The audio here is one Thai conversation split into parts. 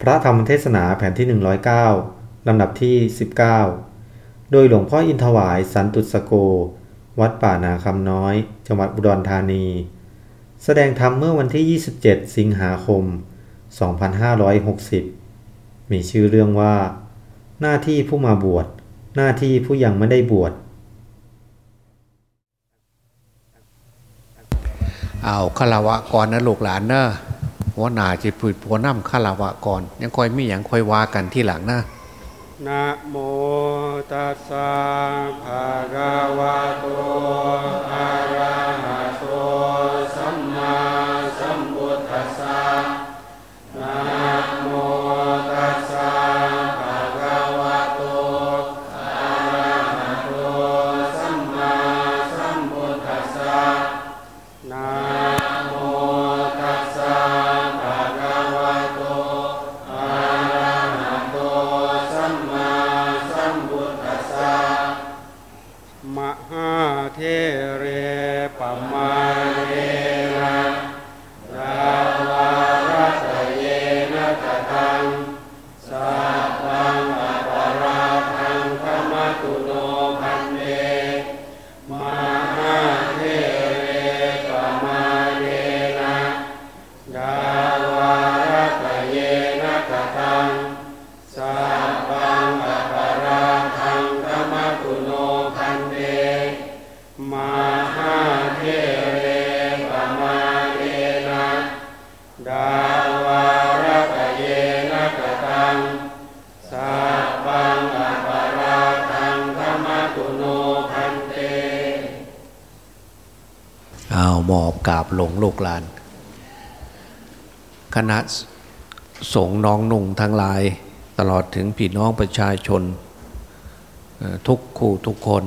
พระธรรมเทศนาแผ่นที่ 109 ลำดับที่ 19 โดยหลวงพ่ออินทวายสันตุสโก วัดป่านาคำน้อย จังหวัดอุดรธานี แสดงธรรมเมื่อวันที่ 27 สิงหาคม 2560 มีชื่อเรื่องว่า หน้าที่ผู้มาบวช หน้าที่ผู้ยังไม่ได้บวช เอาคารวะก่อนนะลูกหลานเนอะ หัวหน้าจิตผุดหัวน้ำคารวะก่อน ยังคอยมีอย่างคอยว่ากันที่หลังนะนะโมตัสสะภะคะวะโตอะระหะ หลาน คณะสงฆ์น้องนุ่งทั้งหลาย ตลอดถึงพี่น้องประชาชน ทุกคู่ทุกคน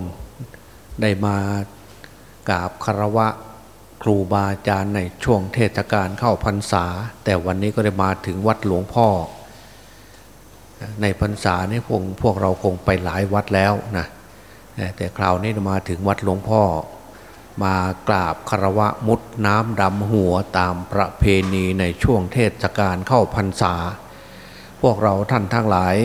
ได้มากราบคารวะครูบาอาจารย์ในช่วงเทศกาลเข้าพรรษา แต่วันนี้ก็ได้มาถึงวัดหลวงพ่อ ในพรรษานี่พวกพวกเราคงไปหลายวัดแล้วนะแต่คราวนี้มาถึงวัดหลวงพ่อ มากราบคารวะมุดน้ำดำหัวตามประเพณีในช่วงเทศกาลเข้าพรรษา พวกเราท่านทั้งหลาย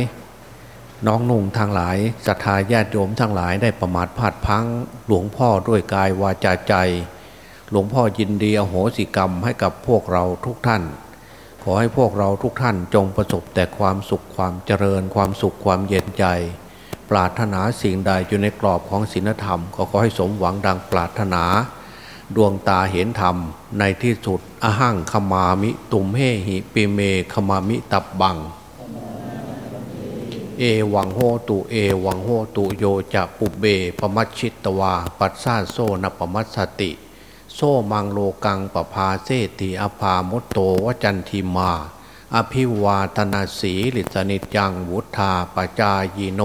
น้องนุ่งทั้งหลายศรัทธาญาติโยมทั้งหลายได้ประมาทพลาดพังหลวงพ่อด้วยกายวาจาใจ หลวงพ่อยินดีอโหสิกรรมให้กับพวกเราทุกท่าน ขอให้พวกเราทุกท่านจงประสบแต่ความสุขความเจริญความสุขความเย็นใจ ปรารถนาสิ่งใดอยู่ในกรอบของศีลธรรม ก็ขอให้สมหวังดังปรารถนา ดวงตาเห็นธรรม ในที่สุดอหังขมามิตุมเฮหิปิเมขมามิตับบัง เอวังโหตุเอวังโหตุโยจะปุเบปมัชชิตวา ปัสสาโซนปมัสสติ โซมังโลกังปภาเซติอภามตโตวจันทิมาอภิวาทนาสีลิสนิจังวุธาปจายโน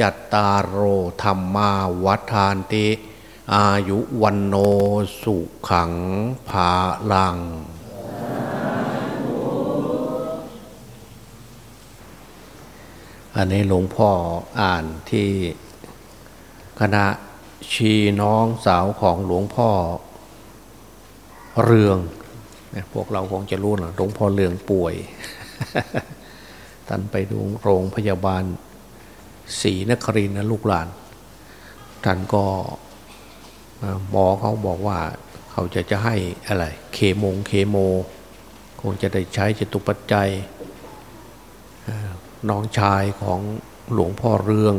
จัตตารโอธรรมาวัฏานติ อายุวันโนสุขังภาลัง อันนี้หลวงพ่ออ่านที่คณะชีน้องสาวของหลวงพ่อเรืองพวกเราคงจะรู้นะหลวงพ่อเรืองป่วย ท่านไปดูโรงพยาบาล ศรีนครินนะลูกหลาน ท่านก็หมอเขาบอกว่าเขาจะจะให้อะไรเคมงเคโม คงจะได้ใช้จตุปัจจัยน้องชายของหลวงพ่อเรือง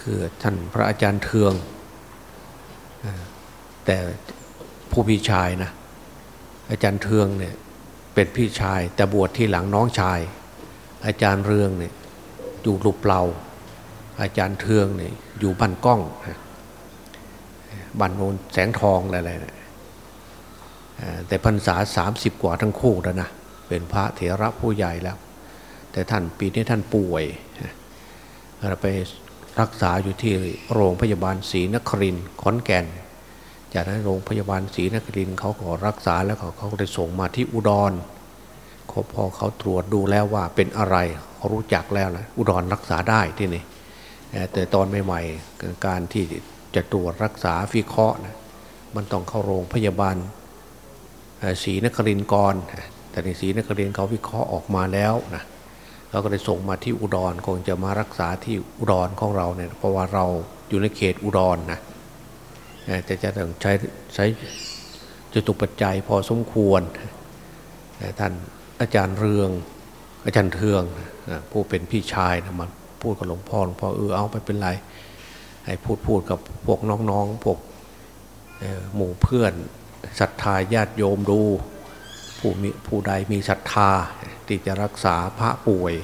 คือท่านพระอาจารย์เทือง แต่ผู้พี่ชายนะอาจารย์เทืองเนี่ยเป็นพี่ชายแต่บวชที่หลังน้องชาย อาจารย์เรืองเนี่ย อยู่หลุบเปลาอาจารย์เทืองเนี่ยอยู่บ้านกล้องบ้านโนนแสงทองอะไรๆนะแต่พรรษาสามสิบกว่าทั้งคู่แล้วนะเป็นพระเถระผู้ใหญ่แล้ว แต่ท่านปีนี้ท่านป่วยเราไปรักษาอยู่ที่โรงพยาบาลศรีนครินขอนแก่น จากนั้นโรงพยาบาลศรีนครินเขาก็รักษาแล้วเขาเขาได้ส่งมาที่อุดร พอเขาตรวจดูแล้วว่าเป็นอะไรเขารู้จักแล้วนะอุดรรักษาได้ที่นี่แต่ตอนใหม่ๆการที่จะตรวจรักษาฟิเคราะห์นะมันต้องเข้าโรงพยาบาลศรีนครินทร์ก่อนแต่ในศรีนครินเขาวิเคราะห์ออกมาแล้วนะเราก็ได้ส่งมาที่อุดรคงจะมารักษาที่อุดรของเราเนี่ยเพราะว่าเราอยู่ในเขตอุดรนนะแต่จะต้องใช้ใช้จตุปัจจัยพอสมควรท่าน อาจารย์เรือง อาจารย์เทืองผู้เป็นพี่ชายนะมันพูดกับหลวงพ่อหลวงพ่อเออเอาไปเป็นไรให้พูดพูดกับพวกน้องๆพวกหมู่เพื่อนศรัทธาญาติโยมดู ผู้มีผู้ใดมีศรัทธาที่จะรักษาพระป่วย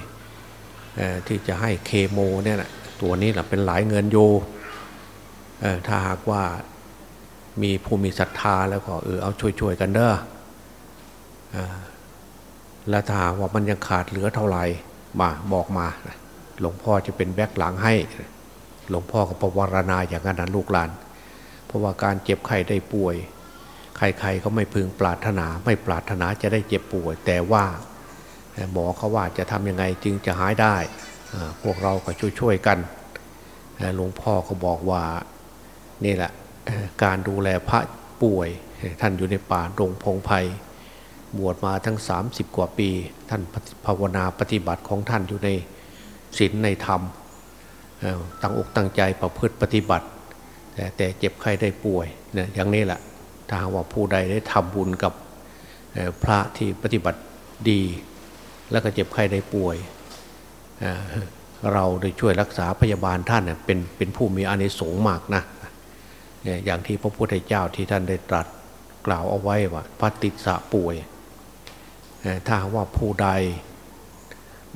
ที่จะให้เคโมเนี่ยนะตัวนี้แหละเป็นหลายเงินโยถ้าหากว่ามีผู้มีศรัทธาแล้วก็เออเอาช่วยๆกันเด้อ แล้วถ้าว่ามันยังขาดเหลือเท่าไหร่มาบอกมา หลวงพ่อจะเป็นแบกหลังให้ หลวงพ่อก็ประวารณาอย่างนั้นลูกหลาน เพราะว่าการเจ็บไข้ได้ป่วย ใครๆก็ไม่พึงปรารถนา ไม่ปรารถนาจะได้เจ็บป่วย แต่ว่าหมอเขาว่าจะทำยังไงจึงจะหายได้ พวกเราก็ช่วยๆกันหลวงพ่อก็บอกว่านี่แหละการดูแลพระป่วยท่านอยู่ในป่าดงพงไพ่ บวชมาทั้ง 30 กว่าปี ท่านภาวนาปฏิบัติของท่านอยู่ในศีลในธรรมตั้งอกตั้งใจประพฤติปฏิบัติ แต่เจ็บไข้ได้ป่วยเนี่ยอย่างนี้แหละถ้าว่าผู้ใดได้ทำบุญกับพระที่ปฏิบัติดี แล้วก็เจ็บไข้ได้ป่วย เราได้ช่วยรักษาพยาบาลท่านเป็นเป็นผู้มีอานิสงส์มากนะอย่างที่พระพุทธเจ้าที่ท่านได้ตรัสกล่าวเอาไว้ว่าพระติสะป่วย ถ้าว่าผู้ใด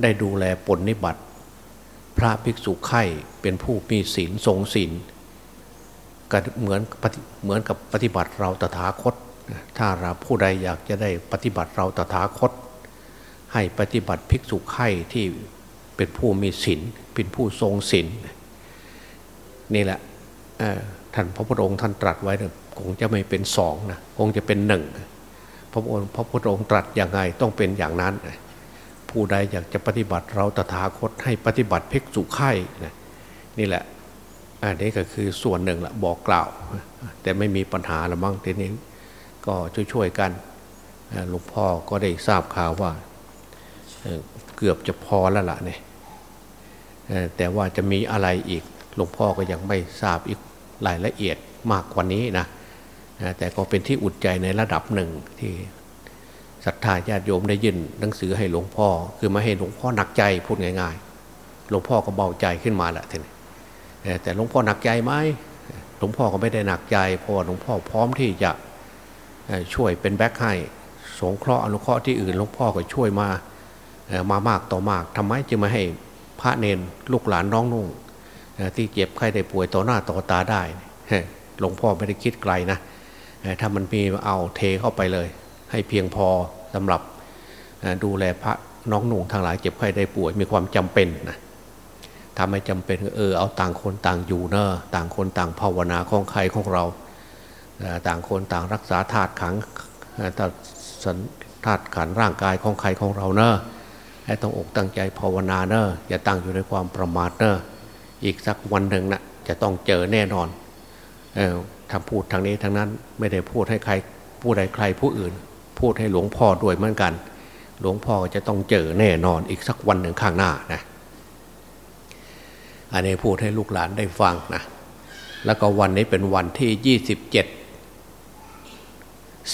ได้ดูแลปนนิบัติ พระภิกษุไข่เป็นผู้มีศีลทรงศีลก็เหมือนเหมือนกับปฏิบัติเราตถาคต ถ้าเราผู้ใดอยากจะได้ปฏิบัติเราตถาคต ให้ปฏิบัติภิกษุไข่ที่เป็นผู้มีศีลเป็นผู้ทรงศีลนี่แหละท่านพระพุทธองค์ท่านตรัสไว้คงจะไม่เป็นสองนะคงจะเป็นหนึ่ง พระองค์พระพุทธองค์ตรัสอย่างไงต้องเป็นอย่างนั้น ผู้ใดอยากจะปฏิบัติเราตถาคตให้ปฏิบัติเพิกษุไข่นี่แหละอันนี้ก็คือส่วนหนึ่งละบอกกล่าว แต่ไม่มีปัญหาละมั้งทีนี้ก็ช่วยๆกันหลวงพ่อก็ได้ทราบข่าวว่าเกือบจะพอแล้วล่ะเนี่ยแต่ว่าจะมีอะไรอีกหลวงพ่อก็ยังไม่ทราบอีกรายละเอียดมากกว่านี้นะ แต่ก็เป็นที่อุดใจในระดับหนึ่งที่ศรัทธาญาติโยมได้ยินหนังสือให้หลวงพ่อ คือมาให้หลวงพ่อหนักใจพูดง่าย ๆ หลวงพ่อก็เบาใจขึ้นมาแหละทีนี้แต่หลวงพ่อหนักใจไหมหลวงพ่อก็ไม่ได้หนักใจ เพราะหลวงพ่อพร้อมที่จะช่วยเป็นแบ็คให้สงเคราะห์อนุเคราะห์ที่อื่นหลวงพ่อก็ช่วยมามามากต่อมากทำไมจึงมาให้พระเนนลูกหลานน้องนุ่งที่เจ็บไข้ได้ป่วยต่อหน้าต่อตาได้หลวงพ่อไม่ได้คิดไกลนะ ถ้ามันมีเอาเทเข้าไปเลย ให้เพียงพอสำหรับดูแลพระน้องหนุ่งทางหลายเจ็บไข้ได้ป่วยมีความจำเป็นนะถ้าไม่จำเป็นเออเอาต่างคนต่างอยู่เนอะต่างคนต่างภาวนาของใครของเรา ต่างคนต่างรักษาธาตุขังธาตุขันร่างกายของใครของเราเนอะให้ต้องอกตั้งใจภาวนาเนอะอย่าตั้งอยู่ในความประมาทเนอะอีกสักวันหนึ่งนะจะต้องเจอแน่นอน ทำพูดทางนี้ทางนั้นไม่ได้พูดให้ใครผู้ใดใครผู้อื่น พูดให้หลวงพ่อด้วยเหมือนกัน หลวงพ่อจะต้องเจอแน่นอนอีกสักวันหนึ่งข้างหน้านะอันนี้พูดให้ลูกหลานได้ฟังนะแล้วก็วันนี้เป็นวันที่ 27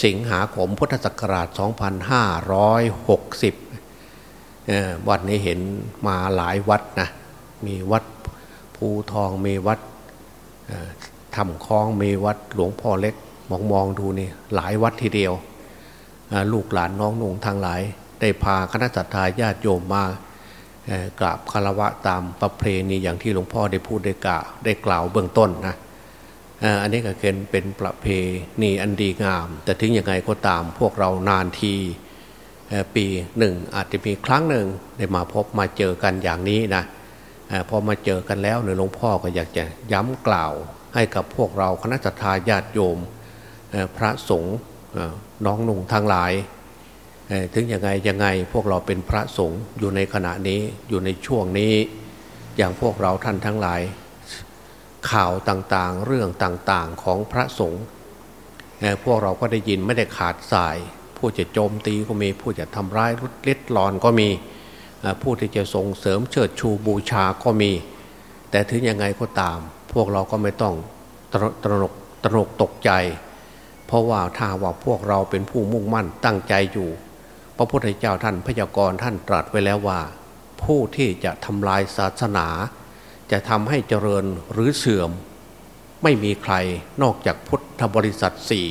สิงหาคมพุทธศักราช 2560 วันนี้เห็นมาหลายวัดนะ มีวัดภูทอง มีวัด ทำคลองมีวัดหลวงพ่อเล็กมองมองดูนี่หลายวัดทีเดียว ลูกหลานน้องนุ่งทางหลาย ได้พาคณะสัตยาญาติโยมมากราบคารวะตามประเพณีอย่างที่หลวงพ่อได้พูดได้กล่าวได้กล่าวเบื้องต้นนะอันนี้ก็เนเป็นประเพณีอันดีงาม แต่ถึงยังไงก็ตามพวกเรานานทีปีหนึ่งอาจจะมีครั้งหนึ่งได้มาพบมาเจอกันอย่างนี้นะพอมาเจอกันแล้วเนี่ยหลวงพ่อก็อยากจะย้ำกล่าว ให้กับพวกเราคณะทาญาติโยมพระสงฆ์น้องนุ่งทั้งหลาย ถึงยังไงยังไงพวกเราเป็นพระสงฆ์อยู่ในขณะนี้อยู่ในช่วงนี้ อย่างพวกเราท่านทั้งหลาย ข่าวต่างๆ เรื่องต่างๆของพระสงฆ์พวกเราก็ได้ยินไม่ได้ขาดสาย ผู้จะโจมตีก็มีผู้จะทำร้ายรุดเล็ดลอนก็มีผู้ที่จะส่งเสริมเชิดชูบูชาก็มี แต่ถึงยังไงก็ตาม วกเราก็ไม่ต้องตระหนกตระหนกตกใจ เพราะว่าถ้าว่าพวกเราเป็นผู้มุ่งมั่นตั้งใจอยู่ พระพุทธเจ้าท่านพยากรณ์ท่านตรัสไว้แล้วว่า ผู้ที่จะทำลายศาสนา จะทำให้เจริญหรือเสื่อม ไม่มีใครนอกจากพุทธบริษัทสี่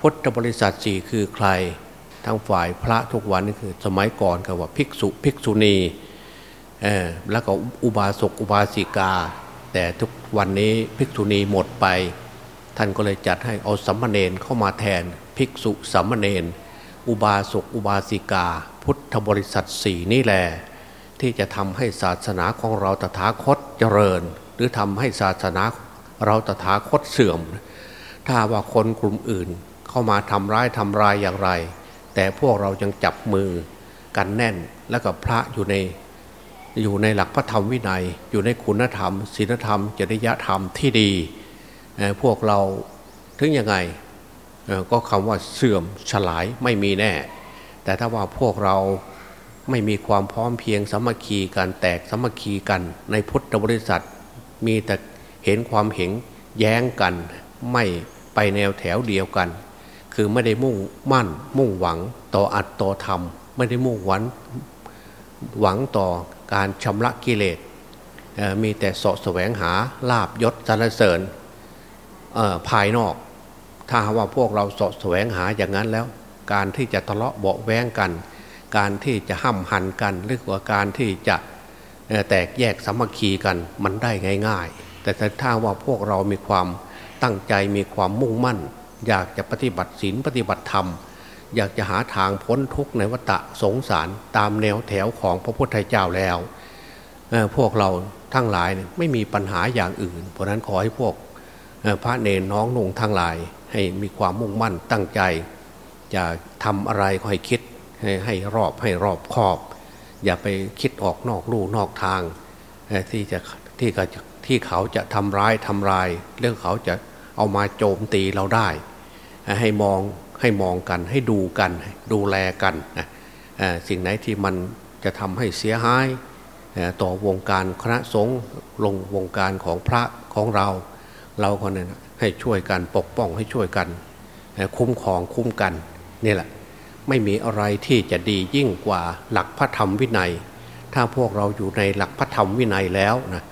พุทธบริษัทสี่คือใครทางฝ่ายพระทุกวันนี่คือสมัยก่อนก็ว่าภิกษุภิกษุณีแล้วก็อุบาสกอุบาสิกา แต่ทุกวันนี้ภิกษุณีหมดไป ท่านก็เลยจัดให้เอาสัมมาเนนเข้ามาแทนภิกษุสัมมาเนนอุบาสกอุบาสิกา พุทธบริษัทสี่นี่แหละที่จะทำให้ศาสนาของเราตถาคตเจริญ หรือทำให้ศาสนาเราตถาคตเสื่อม ถ้าว่าคนกลุ่มอื่นเข้ามาทำร้ายทำลายอย่างไร แต่พวกเรายังจับมือกันแน่นแล้วก็พระอยู่ใน อยู่ในหลักพระธรรมวินัย อยู่ในคุณธรรมศีลธรรม จริยธรรมที่ดีพวกเราถึงยังไงก็คำว่าเสื่อมฉลายไม่มีแน่ แต่ถ้าว่าพวกเราไม่มีความพร้อมเพียงสมัคคีกันแตกสมัคคีกัน ในพุทธบริษัทมีแต่เห็นความเห็นแย้งกัน ไม่ไปแนวแถวเดียวกัน คือไม่ได้มุ่งมั่น มุ่งหวังต่ออัดต่อธรรม ไม่ได้มุ่งหวังหวังต่อ การชำระกิเลสมีแต่สาะแสวงหาลาบยศสรรเสริญภายนอก ถ้าว่าพวกเราสาะแสวงหาอย่างนั้นแล้ว การที่จะทะเลาะเบาแวงกัน การที่จะห้ำหันกันหรือว่าการที่จะแตกแยกสามัคคีกันมันได้ง่าย ๆ แต่ถ้าว่าพวกเรามีความตั้งใจมีความมุ่งมั่น อยากจะปฏิบัติศีลปฏิบัติธรรม อยากจะหาทางพ้นทุกข์ในวัฏสงสารตามแนวแถวของพระพุทธเจ้าแล้ว พวกเราทั้งหลายไม่มีปัญหาอย่างอื่น เพราะนั้นขอให้พวกพระเนรน้องนงทั้งหลาย ให้มีความมุ่งมั่นตั้งใจ จะทำอะไรก็ให้คิดให้รอบให้รอบคอบ อย่าไปคิดออกนอกลู่นอกทาง ที่จะที่จะที่เขาจะทำร้ายทำลาย เรื่องเขาจะเอามาโจมตีเราได้ ให้มอง ให้มองกันให้ดูกัน ดูแลกันนะสิ่งไหนที่มันจะทำให้เสียหายต่อวงการคณะสงฆ์ลงวงการของพระของเรา เราคนนั้นให้ช่วยกันปกป้องให้ช่วยกัน คุ้มครองคุ้มกันนี่แหละไม่มีอะไรที่จะดียิ่งกว่าหลักพระธรรมวินัย ถ้าพวกเราอยู่ในหลักพระธรรมวินัยแล้วนะ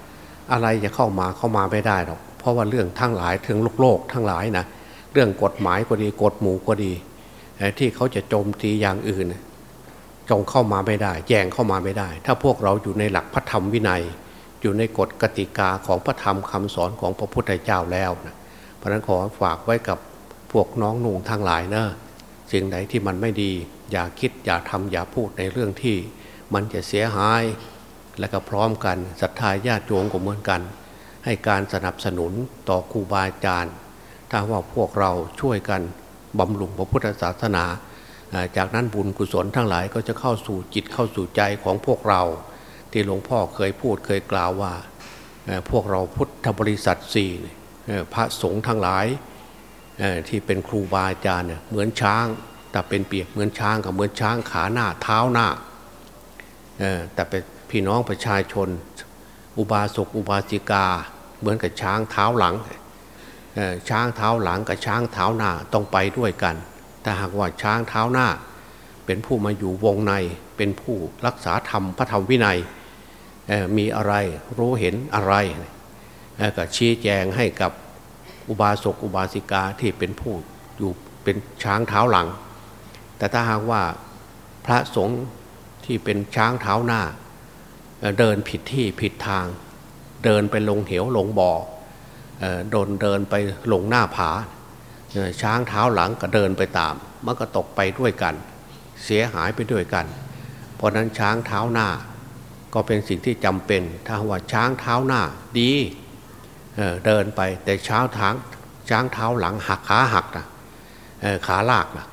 อะไรจะเข้ามาเข้ามาไม่ได้หรอกเพราะว่าเรื่องทั้งหลายถึงโลกโลกทั้งหลายนะ เรื่องกฎหมายก็ดีกฎหมู่ก็ดี ที่เขาจะโจมตีอย่างอื่นจงเข้ามาไม่ได้แย่งเข้ามาไม่ได้ ถ้าพวกเราอยู่ในหลักพระธรรมวินัย อยู่ในกฎกติกาของพระธรรมคำสอนของพระพุทธเจ้าแล้วนะเพราะนั้นขอฝากไว้กับพวกน้องนุ่งทั้งหลายเนะสิ่งไหนที่มันไม่ดี อย่าคิดอย่าทำอย่าพูดในเรื่องที่ มันจะเสียหาย และก็พร้อมกันศรัทธาญาติโยมก็เหมือนกัน ให้การสนับสนุนต่อครูบาอาจารย์ ถ้าว่าพวกเราช่วยกันบำรุงพระพุทธศาสนา จากนั้นบุญกุศลทั้งหลายก็จะเข้าสู่จิตเข้าสู่ใจของพวกเรา ที่หลวงพ่อเคยพูดเคยกล่าวว่า พวกเราพุทธบริษัทสี่พระสงฆ์ทั้งหลายที่เป็นครูบาอาจารย์เหมือนช้าง แต่เป็นเปียกเหมือนช้างกับเหมือนช้างขาหน้าเท้าหน้าแต่เป็นพี่น้องประชาชน อุบาสกอุบาสิกา เหมือนกับช้างเท้าหลัง ช้างเท้าหลังกับช้างเท้าหน้าต้องไปด้วยกัน แต่หากว่าช้างเท้าหน้า เป็นผู้มาอยู่วงในเป็นผู้รักษาธรรมพระธรรมวินัยมีอะไรรู้เห็นอะไรก็ชี้แจงให้กับอุบาสกอุบาสิกาที่เป็นผู้อยู่เป็นช้างเท้าหลัง แต่ถ้าหากว่าพระสงฆ์ที่เป็นช้างเท้าหน้า เดินผิดที่ผิดทาง เดินไปลงเหวลงบ่อ โดนเดินไปหลงหน้าผา ช้างเท้าหลังก็เดินไปตาม มันก็ตกไปด้วยกัน เสียหายไปด้วยกัน เพราะนั้นช้างเท้าหน้า ก็เป็นสิ่งที่จำเป็น ถ้าว่าช้างเท้าหน้าดีเเดินไปแต่เช้าทางช้างเท้าหลังหักขาหักนะขาลากนะ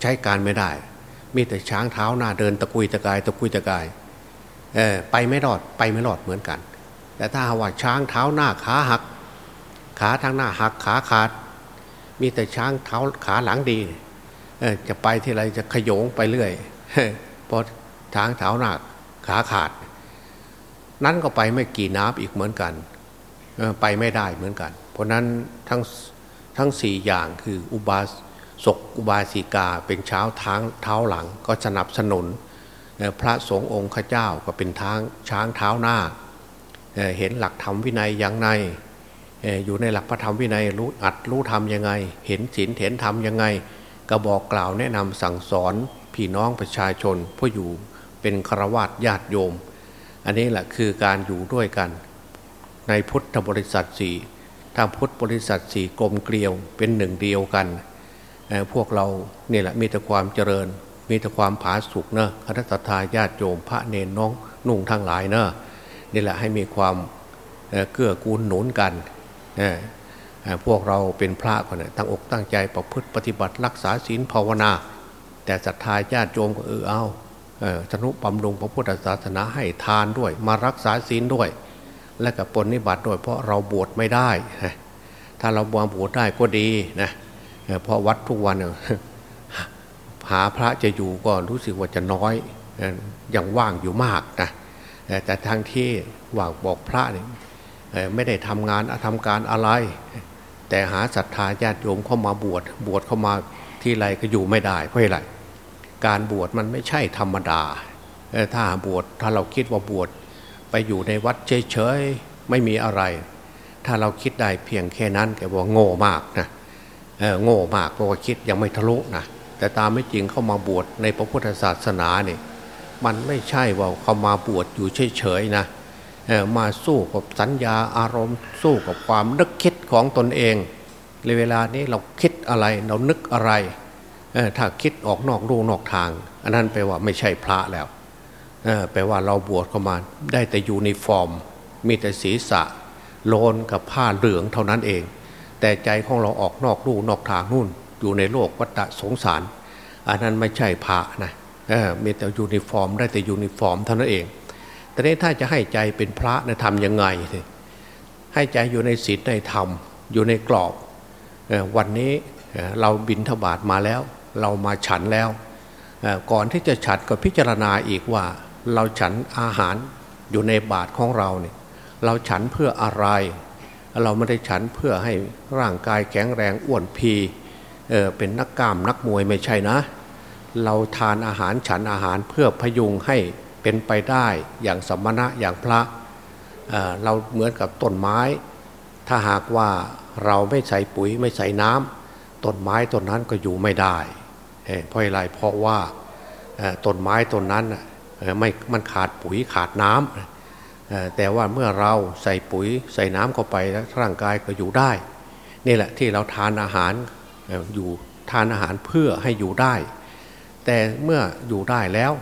ใช้การไม่ได้ มีแต่ช้างเท้าหน้าเดินตะกุยตะกายตะกุยตะกายไปไม่รอดไปไม่รอดเหมือนกัน แต่ถ้าว่าช้างเท้าหน้าขาหัก ขาทางหน้าหักขาขาด มีแต่ช้างเท้าขาหลังดีจะไปที่ไรจะขยงไปเรื่อยพอช้างเท้าหนักขาขาด นั้นก็ไปไม่กี่น้ำอีกเหมือนกันไปไม่ได้เหมือนกัน เพราะนั้นทั้งทั้งสี่อย่างคืออุบาสกอุบาสิกาเป็นเช้าทางเท้าหลังก็สนับสนุนพระสงฆ์องค์ข้าเจ้าก็เป็นทางช้างเท้าหน้า เห็นหลักธรรมวินัยอย่างในอยู่ในหลักพระธรรมวินัยรู้อัดรู้ธรรมยังไง เห็นศีลเห็นธรรมยังไงก็บอกกล่าวแนะนำสั่งสอนพี่น้องประชาชนผู้อยู่เป็นฆราวาสญาติโยม อันนี้แหละคือการอยู่ด้วยกัน ในพุทธบริษัทสี่ทางพุทธบริษัทสี่กลมเกลียวเป็นหนึ่งเดียวกัน พวกเราเนี่ยแหละมีแต่ความเจริญ มีแต่ความผาสุกเนอะคณะทาญาติโยมพระเนนน้องนุ่งทั้งหลายเนอะ นี่แหละให้มีความเกื้อกูลหนุนกันพวกเราเป็นพระคนนี้ตั้งอกตั้งใจประพฤติปฏิบัติรักษาศีลภาวนา แต่ศรัทธาญาติโยมก็เออเอาสนุบำรุงพระพุทธศาสนาให้ทานด้วย มารักษาศีลด้วย และกับปนิบัติด้วยเพราะเราบวชไม่ได้ ถ้าเราบวชบวชได้ก็ดีนะเพราะวัดทุกวันหาพระจะอยู่ก็รู้สึกว่าจะน้อยยังว่างอยู่มากนะ แต่ทางที่ว่างบอกพระเนี่ยไม่ได้ทำงานทำการอะไร แต่หาศรัทธาญาติโยมเข้ามาบวชบวชเข้ามาที่ไรก็อยู่ไม่ได้เพราะอะไรการบวชมันไม่ใช่ธรรมดาถ้าบวชถ้าเราคิดว่าบวชไปอยู่ในวัดเฉยๆไม่มีอะไร ถ้าเราคิดได้เพียงแค่นั้นแกว่าโง่มากนะโง่มากเพราะว่าคิดยังไม่ทะลุนะแต่ตามไม่จริงเข้ามาบวชในพระพุทธศาสนาเนี่ย มันไม่ใช่ว่าเขามาบวชอยู่เฉยๆนะมาสู้กับสัญญาอารมณ์ สู้กับความนึกคิดของตนเองในเวลานี้เราคิดอะไรเรานึกอะไรถ้าคิดออกนอกลู่นอกทาง อันนั้นแปลว่าไม่ใช่พระแล้วแปลว่าเราบวชเข้ามาได้แต่ยูนิฟอร์ม มีแต่ศีรษะโลนกับผ้าเหลืองเท่านั้นเอง แต่ใจของเราออกนอกลู่นอกทางนู่น อยู่ในโลกวัฏสงสาร อันนั้นไม่ใช่พระนะ มีแต่ยูนิฟอร์ม ได้แต่ยูนิฟอร์มเท่านั้นเอง แต่นี้ถ้าจะให้ใจเป็นพระนะทำยังไง ให้ใจอยู่ในศีลในธรรม อยู่ในกรอบ วันนี้เราบิณฑบาตมาแล้ว เรามาฉันแล้ว ก่อนที่จะฉันก็พิจารณาอีกว่า เราฉันอาหารอยู่ในบาตรของเราเนี่ย เราฉันเพื่ออะไร เราไม่ได้ฉันเพื่อให้ร่างกายแข็งแรงอ้วนพีเเป็นนักกล้ามนักมวยไม่ใช่นะ เราทานอาหารฉันอาหารเพื่อพยุงให้เป็นไปได้อย่างสมณะอย่างพระเเราเหมือนกับต้นไม้ ถ้าหากว่าเราไม่ใส่ปุ๋ยไม่ใส่น้ำต้นไม้ต้นนั้นก็อยู่ไม่ได้เพราะอะไรเพราะว่าต้นไม้ต้นนั้นไม่มันขาดปุ๋ยขาดน้ำแต่ว่าเมื่อเราใส่ปุ๋ยใส่น้ำเข้าไปแล้วร่างกายก็อยู่ได้นี่แหละที่เราทานอาหารอยู่ทานอาหารเพื่อให้อยู่ได้ แต่เมื่ออยู่ได้แล้ว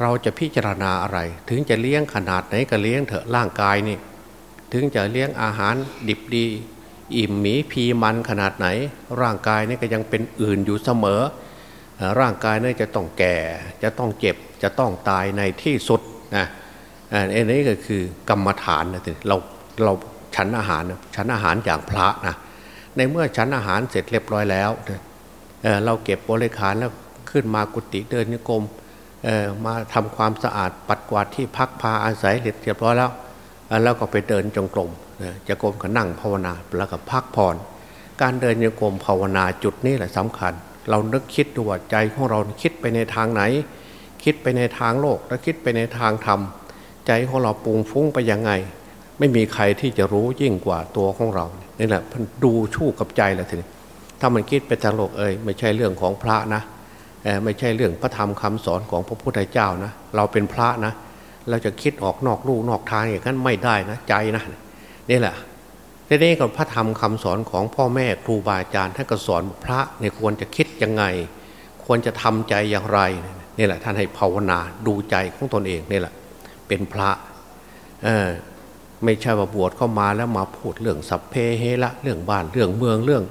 เราจะพิจารณาอะไร ถึงจะเลี้ยงขนาดไหนก็เลี้ยงเถอะร่างกายนี่ ถึงจะเลี้ยงอาหารดิบดี อิ่มหมีพีมันขนาดไหน ร่างกายนี่ก็ยังเป็นอื่นอยู่เสมอ ร่างกายนี่จะต้องแก่ จะต้องเจ็บ จะต้องตายในที่สุดนะอันนี้ก็คือกรรมฐานนะเราเราฉันอาหารฉันอาหารอย่างพระนะในเมื่อฉันอาหารเสร็จเรียบร้อยแล้ว เราเก็บบริขารแล้ว ขึ้นมากุฏิเดินนิกรมมาทำความสะอาดปัดกวาดที่พักพาอาศัยเสร็จเรียบร้อยแล้ว แล้วก็ไปเดินจงกรมจะกรมก็นั่งภาวนาแล้วก็พักผ่อน การเดินจงกรมภาวนาจุดนี้แหละสำคัญ เรานึกคิดดูว่าใจของเราคิดไปในทางไหน คิดไปในทางโลกแล้วคิดไปในทางธรรมใจของเราปุงฟุ้งไปยังไง ไม่มีใครที่จะรู้ยิ่งกว่าตัวของเรานี่แหละดูชู้กับใจแหละทีนี้ถ้ามันคิดไปทางโลกเอ้ยไม่ใช่เรื่องของพระนะ ไม่ใช่เรื่องพระธรรมคำสอนของพระพุทธเจ้านะ เราเป็นพระนะ เราจะคิดออกนอกลู่นอกทางอย่างนั้นไม่ได้นะใจนะนี่แหละทีนี้กับพระธรรมคำสอนของพ่อแม่ครูบาอาจารย์ท่านก็สอนพระเนี่ยควรจะคิดยังไง ควรจะทำใจอย่างไรนี่แหละท่านให้ภาวนาดูใจของตนเองนี่แหละเป็นพระเออไม่ใช่ว่าบวชเข้ามาแล้วมาพูดเรื่องสัพเพเฮละเรื่องบ้านเรื่องเมืองเรื่อง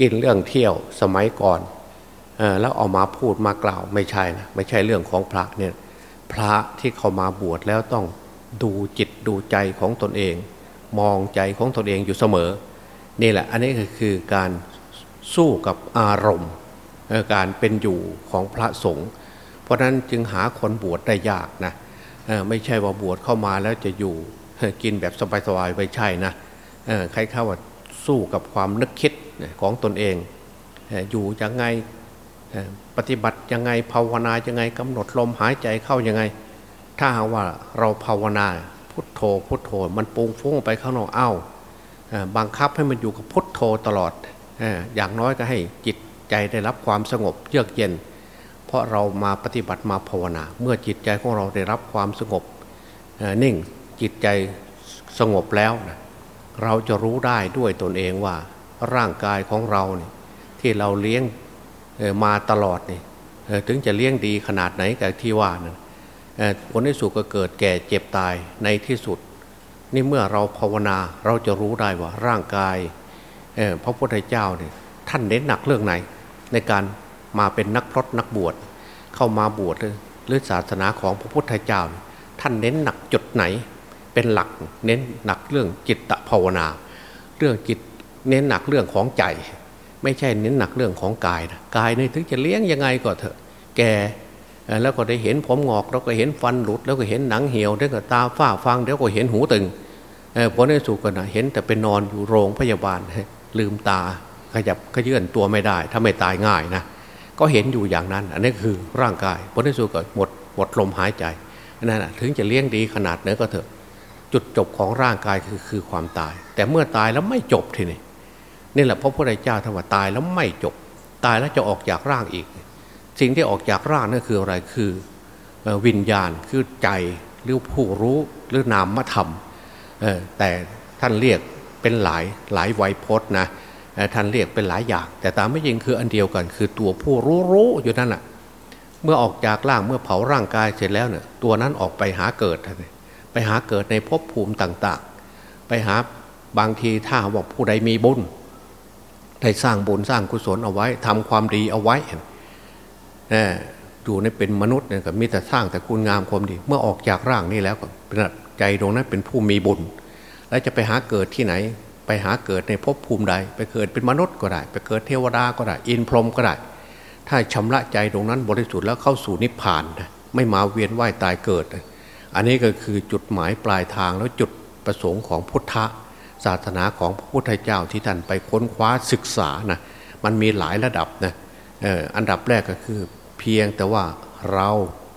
กินเรื่องเที่ยวสมัยก่อน แล้วออกมาพูดมากล่าวไม่ใช่นะไม่ใช่เรื่องของพระเนี่ยพระที่เขามาบวชแล้วต้องดูจิตดูใจของตนเอง มองใจของตนเองอยู่เสมอ นี่แหละอันนี้คือการสู้กับอารมณ์การเป็นอยู่ของพระสงฆ์เพราะนั้นจึงหาคนบวชได้ยากนะไม่ใช่ว่าบวชเข้ามาแล้วจะอยู่กินแบบสบายๆไม่ใช่นะใครเข้าว่าสู้กับความนึกคิดของตนเอง อยู่ยังไง ปฏิบัติยังไงภาวนายังไงกำหนดลมหายใจเข้ายังไง ถ้าหาว่าเราภาวนาพุทโธพุทโธมันปุงฟุ้งไปข้างนอกเอ้าบังคับให้มันอยู่กับพุทโธตลอดอย่างน้อยก็ให้จิตใจได้รับความสงบเยือกเย็น เพราะเรามาปฏิบัติมาภาวนา เมื่อจิตใจของเราได้รับความสงบนิ่งจิตใจสงบแล้วนะเราจะรู้ได้ด้วยตนเองว่าร่างกายของเราเนี่ยที่เราเลี้ยง มาตลอดนี่ถึงจะเลี้ยงดีขนาดไหนกับที่ว่านะผลที่สุดก็เกิดแก่เจ็บตายในที่สุด นี่เมื่อเราภาวนาเราจะรู้ได้ว่าร่างกายพระพุทธเจ้าเนี่ยท่านเน้นหนักเรื่องไหน ในการมาเป็นนักพรตนักบวชเข้ามาบวชหรือศาสนาของพระพุทธเจ้า ท่านเน้นหนักจุดไหน เป็นหลักเน้นหนักเรื่องจิตภาวนา เรื่องจิตเน้นหนักเรื่องของใจ ไม่ใช่เน้นหนักเรื่องของกายนะกายนี่ถึงจะเลี้ยงยังไงก็เถอะ แกแล้วก็ได้เห็นผมงอกแล้วก็เห็นฟันหลุด แล้วก็เห็นหนังเหี่ยวแล้วก็ตาฝ้าฟังแล้วก็เห็นหูตึงผลในสุกันนะเห็นแต่เป็นนอนอยู่โรงพยาบาลลืมตาขยับขยื่นตัวไม่ได้ ถ้าไม่ตายง่ายนะก็เห็นอยู่อย่างนั้น อันนี้คือร่างกายผลในสุก็หมดหมดลมหายใจนั่นแหะถึงจะเลี้ยงดีขนาดไหนก็เถอะ จุดจบของร่างกายคือคือความตาย แต่เมื่อตายแล้วไม่จบทีนี้ นี่แหละพระพุทธเจ้าท่านว่าตายแล้วไม่จบ ตายแล้วจะออกจากร่างอีก สิ่งที่ออกจากร่างนั่นคืออะไรคือวิญญาณคือใจหรือผู้รู้หรือนามธรรมแต่ท่านเรียกเป็นหลายหลายไวยพจน์นะท่านเรียกเป็นหลายอย่าง แต่ตามไม่จริงคืออันเดียวกัน คือตัวผู้รู้รู้อยู่นั่นแหละเมื่อออกจากร่างเมื่อเผาร่างกายเสร็จแล้วเนี่ยตัวนั้นออกไปหาเกิด ไปหาเกิดในภพภูมิต่าง ๆ ไปหาบางทีถ้าบอกผู้ใดมีบุญ ได้สร้างบุญสร้างกุศลเอาไว้ทำความดีเอาไว้อยู่ในเป็นมนุษย์เนี่ยก็มีแต่สร้างแต่คุณงามความดี เมื่อออกจากร่างนี้แล้วก็เป็นใจตรงนั้นเป็นผู้มีบุญ แล้วจะไปหาเกิดที่ไหน ไปหาเกิดในภพภูมิใด ไปเกิดเป็นมนุษย์ก็ได้ ไปเกิดเทวดาก็ได้ อินพรหมก็ได้ ถ้าชำระใจตรงนั้นบริสุทธิ์แล้วเข้าสู่นิพพานไม่มาเวียนว่ายตายเกิด อันนี้ก็คือจุดหมายปลายทางแล้วจุดประสงค์ของพุทธ ศาสนาของพระพุทธเจ้าที่ท่านไปค้นคว้าศึกษานะมันมีหลายระดับนะอันดับแรกก็คือ เพียงแต่ว่าเรา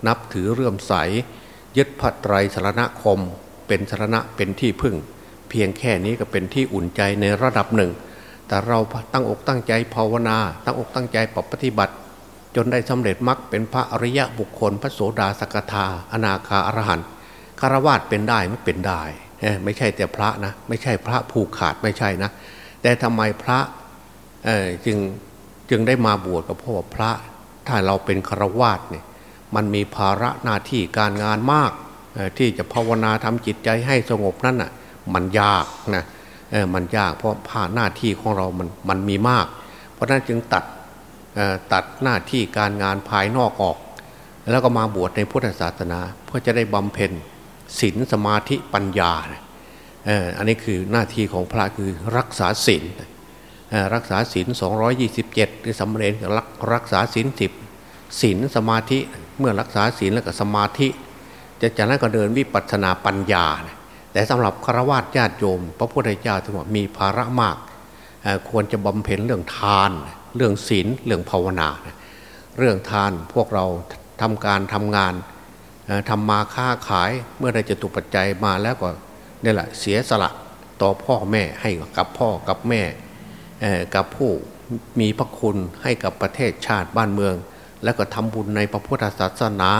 นับถือเรื่มใส ยึดพระไตรสรณคม เป็นสรณะเป็นที่พึ่ง เพียงแค่นี้ก็เป็นที่อุ่นใจในระดับหนึ่ง แต่เราตั้งอกตั้งใจภาวนา ตั้งอกตั้งใจปฏิบัติ จนได้สำเร็จมรรคเป็นพระอริยะบุคคล พระโสดาสกทาอนาคาอรหันต์คารวาสเป็นได้ไม่เป็นได้ ไม่ใช่แต่พระนะไม่ใช่พระผูกขาดไม่ใช่นะ แต่ทำไมพระจึงจึงได้มาบวชกับพ่อพระถ้าเราเป็นคารวาสเนี่ยมันมีภาระหน้าที่การงานมาก ที่จะภาวนาทำจิตใจให้สงบนั่นอะมันยากนะมันยากเพราะผ่าหน้าที่ของเรามันมันมีมาก เพราะนั้นจึงตัดตัดหน้าที่การงานภายนอกออก แล้วก็มาบวชในพุทธศาสนา เพื่อจะได้บำเพ็ญ ศีลสมาธิปัญญาอันนี้คือหน้าที่ของพระคือรักษาศีลรักษาศีล227คือสำเร็จรักษาศีลสิบศีลสมาธิเมื่อรักษาศีลแล้วก็สมาธิ จะจากนั้นก็เดินวิปัสสนาปัญญา แต่สำหรับฆราวาสญาติโยม พระพุทธเจ้าถือว่ามีภาระมาก ควรจะบำเพ็ญเรื่องทาน เรื่องศีลเรื่องภาวนา เรื่องทานพวกเราทำการทำงาน ทำมาค้าขายเมื่อได้จะตุปัจจัยมาแล้วก็นี่แหละเสียสละต่อพ่อแม่ให้กับพ่อกับแม่กับผู้มีพระคุณให้กับประเทศชาติบ้านเมือง แล้วก็ทำบุญในพระพุทธศาสนา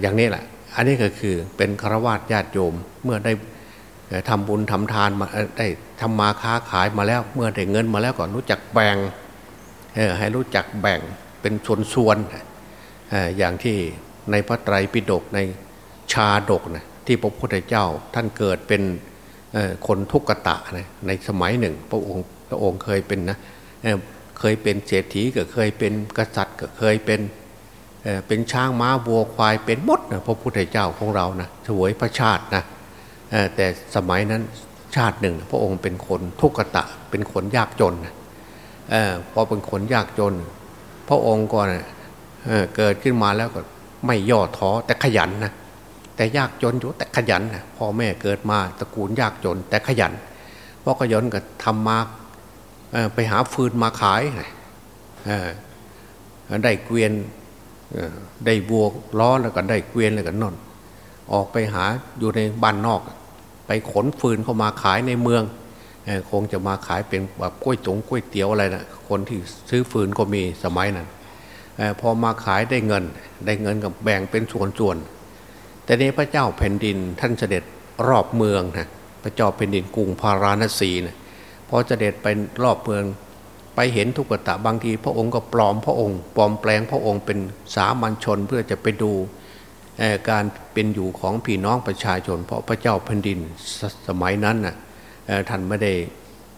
อย่างนี้แหละอันนี้ก็คือเป็นฆราวาสญาติโยมเมื่อได้ทำบุญทำทานมาได้ทำมาค้าขายมาแล้ว เมื่อได้เงินมาแล้วก็รู้จักแบ่งให้รู้จักแบ่งเป็นส่วนๆอย่างที่ ในพระไตรปิฎกในชาดกนะที่พระพุทธเจ้าท่านเกิดเป็นคนทุกขตะนะในสมัยหนึ่ง พระองค์พระองค์เคยเป็นนะเคยเป็นเศรษฐีก็เคยเป็นกษัตริย์ก็เคยเป็นเป็นช้างม้าวัวควายเป็นมดนะพระพุทธเจ้าของเรานะถวยพระชาตินะแต่สมัยนั้นชาติหนึ่ง พระองค์เป็นคนทุกขตะ เป็นคนยากจนนะเอพอเป็นคนยากจน พระองค์ก่อนเเกิดขึ้นมาแล้วก็ ไม่ย่อท้อแต่ขยันนะแต่ยากจนอยู่แต่ขยันนะพ่อแม่เกิดมาตระกูลยากจน แต่ขยันพราะขยันก็ทำมาไปหาฟืนมาขายได้เกวียนได้บวกล้อแล้วก็ได้เกวียนแล้วก็นนออกไปหาอยู่ในบ้านนอก ไปขนฟืนเข้ามาขายในเมืองคงจะมาขายเป็นแบบกล้วยตงกล้วยเตี๋ยวอะไรนะคนที่ซื้อฟืนก็มีสมัยนั้น พอมาขายได้เงิน ได้เงินกับแบ่งเป็นส่วนๆแต่นี้พระเจ้าแผ่นดินท่านเสด็จรอบเมืองนะพระเจ้าแผ่นดินกรุงพาราณสีนะพอเสด็จไปรอบเมือง ไปเห็นทุกตะบางที พระองค์ก็ปลอมพระองค์ ปลอมแปลงพระองค์เป็นสามัญชนเพื่อจะไปดูการเป็นอยู่ของพี่น้องประชาชน เพราะพระเจ้าแผ่นดินสสมัยนั้นน่ะท่านไม่ได้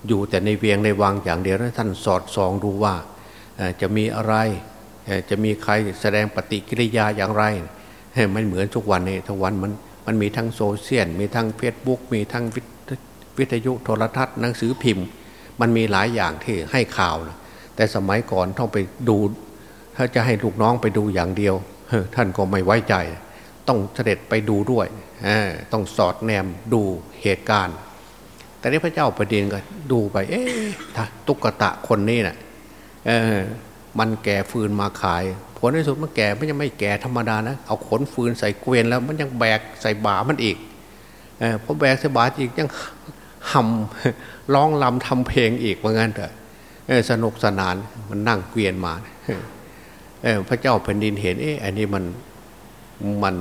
อยู่แต่ในเวียงในวังอย่างเดียวนะท่านสอดส่องดูว่าจะมีอะไร จะมีใครแสดงปฏิกิริยาอย่างไรไม่เหมือนทุกวันนี้ทุกวันมันมันมีทั้งโซเชียลมีทั้งเฟซบุ๊กมีทั้งวิทยุโทรทัศน์หนังสือพิมพ์ มันมีหลายอย่างที่ให้ข่าวนะแต่สมัยก่อนต้องไปดู ถ้าจะให้ลูกน้องไปดูอย่างเดียวท่านก็ไม่ไว้ใจ ต้องเสด็จไปดูด้วยต้องสอดแนมดูเหตุการณ์ แต่นี้พระเจ้าประเด็นก็ดูไป เอ๊ะตุ๊กตะคนนี้นะ่ะ มันแก่ฟืนมาขาย ผลในสุดมันแก่ไม่ยังไม่แก่ธรรมดานะ เอาขนฟืนใส่เกวียนแล้วมันยังแบกใส่บ่ามันอีกอพอแบกใส่บ่าอีกยังหำร้องลำทำเพลงอีกว่างั้นเถอะสนุกสนานมันนั่งเกวียนมาพระเจ้าแผ่นดินเห็นเอ๊ะอันนี้มันมัน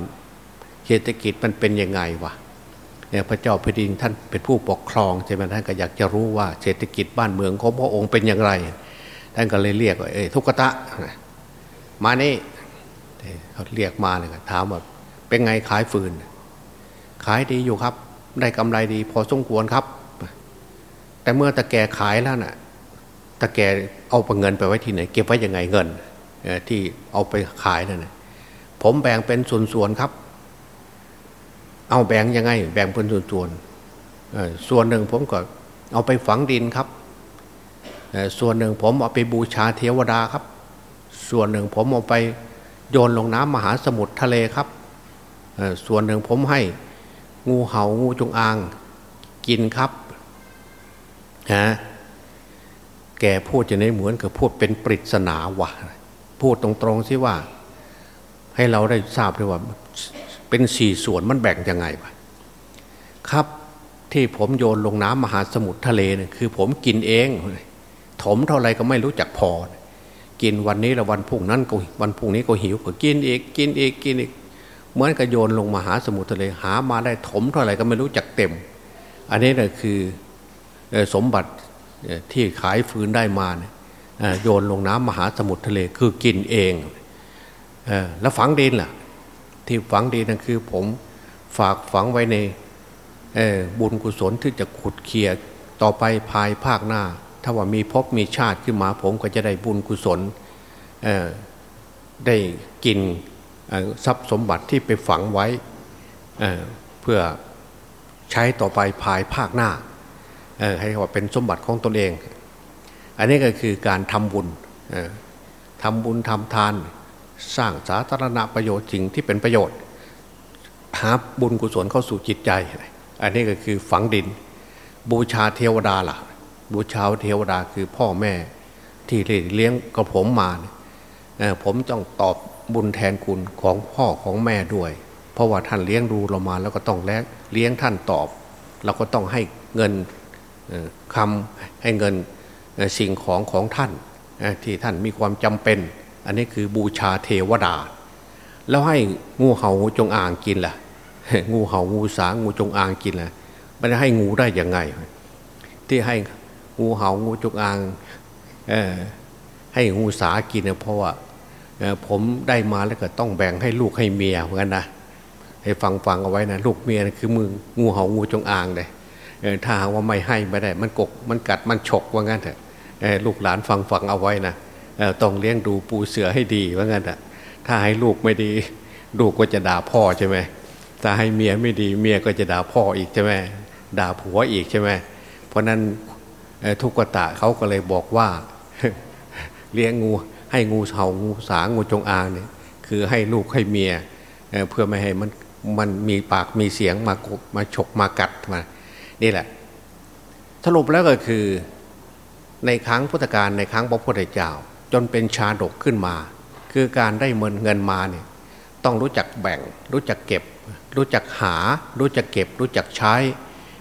เศรษฐกิจมันเป็นยังไงวะเนี่ยพระเจ้าแผ่นดินท่านเป็นผู้ปกครองใช่ไหมท่านก็อยากจะรู้ว่าเศรษฐกิจบ้านเมืองของพระองค์เป็นอย่างไร ท่านก็เลยเรียกว่าเอ้ทุกตะ มานี่เขาเรียกมาเลยถามว่าเป็นไงขายฟืน ขายดีอยู่ครับ ได้กำไรดี พอสมควรครับ แต่เมื่อตะแกขายแล้วนะ่ะตะแกเอาเงินไปไว้ที่ไหน เก็บไว้ยังไงเงินที่เอาไปขายนั่นผมแบ่งเป็นส่วนๆครับ เอาแบ่งยังไง แบ่งเป็นส่วนๆส่วนหนึ่งผมก็เอาไปฝังดินครับ ส่วนหนึ่งผมเอาไปบูชาเทวดาครับ ส่วนหนึ่งผมเอาไปโยนลงน้ำมหาสมุทรทะเลครับ ส่วนหนึ่งผมให้งูเหา่างูจงอาง กินครับฮะแกพูดจะได้เหมือนกับพูดเป็นปริศนาวะพูดตรงๆสิว่า ให้เราได้ทราบเลยว่า เป็นสี่ส่วนมันแบ่งยังไงวะครับที่ผมโยนลงน้ำมหาสมุทรทะเลเนี่ยคือผมกินเอง ถมเท่าไรก็ไม่รู้จักพอ กินวันนี้ล้ววันพุ่งนั้นก็วันพุ่งนี้ก็หิวก็กินอีกกินอีกกินอีกเหมือนกับโยนลงมาหาสมุทรทะเลหามาได้ถมเท่าไรก็ไม่รู้จักเต็ม อันนี้นะคือสมบัติที่ขายฟืนได้มาโยนลงน้ำมหาสมุทรทะเลคือกินเองแล้วฝังดินล่ะ ที่ฝังดินนั่นคือผมฝากฝังไว้ในบุญกุศลที่จะขุดเคียต่อไปภายภาคหน้า ถ้าว่ามีพบมีชาติขึ้นมาผมก็จะได้บุญกุศลได้กินทรัพย์สมบัติที่ไปฝังไว้เเพื่อใช้ต่อไปภายภาคหน้าให้ว่าเป็นสมบัติของตนเอง อันนี้ก็คือการทำบุญทำบุญทำทานสร้างสาธารณประโยชน์สิ่งที่เป็นประโยชน์หาบุญกุศลเข้าสู่จิตใจ อันนี้ก็คือฝังดิน บูชาเทวดาล่ะ บูชาเทวดาคือพ่อแม่ที่เลี้ยงกระผมมาเนี่ยผมต้องตอบบุญแทนคุณของพ่อของแม่ด้วย เพราะว่าท่านเลี้ยงดูเรามาแล้วก็ต้องแลกเลี้ยงท่านตอบเราก็ต้องให้เงินคำให้เงินสิ่งของของท่านที่ท่านมีความจำเป็น อันนี้คือบูชาเทวดา แล้วให้งูเห่างูจงอางกินล่ะ งูเห่างูสางูจงอางกินล่ะมันจะให้งูได้ยังไง ที่ให้ งูเหา่างูจงอางให้งูสากินเเพราะว่าผมได้มาแล้วก็ต้องแบ่งให้ลูกให้เมียเหมือนกันนะให้ฟังฟังเอาไว้นะลูกเมียนะคือมืองูเหา่างูจงอางเลยถ้าว่าไม่ให้ไม่ได้ มันกกมันกัดมันฉกว่างั้นเถอะลูกหลานฟังฟังเอาไว้นะต้องเลี้ยงดูปูเสือให้ดีว่างั้นเถอะถ้าให้ลูกไม่ดี ลูกก็จะด่าพ่อใช่ไหมถ้าให้เมียไม่ดีเมียก็จะด่าพ่ออีกใช่ไหมด่าผัวอีกใช่ไหมเพราะนั้น ทุกตะเขาก็เลยบอกว่าเลี้ยงงูให้งูเห่างูสางูจงอางเนี่ยคือให้ลูกให้เมียเเพื่อไม่ให้มันมันมีปากมีเสียงมามาฉกมากัดมา นี่แหละ สรุปแล้วก็คือในครั้งพุทธกาลในครั้งพระพุทธเจ้า จนเป็นชาดกขึ้นมา คือการได้เงินเงินมาเนี่ยต้องรู้จักแบ่ง รู้จักเก็บ รู้จักหา รู้จักเก็บ รู้จักใช้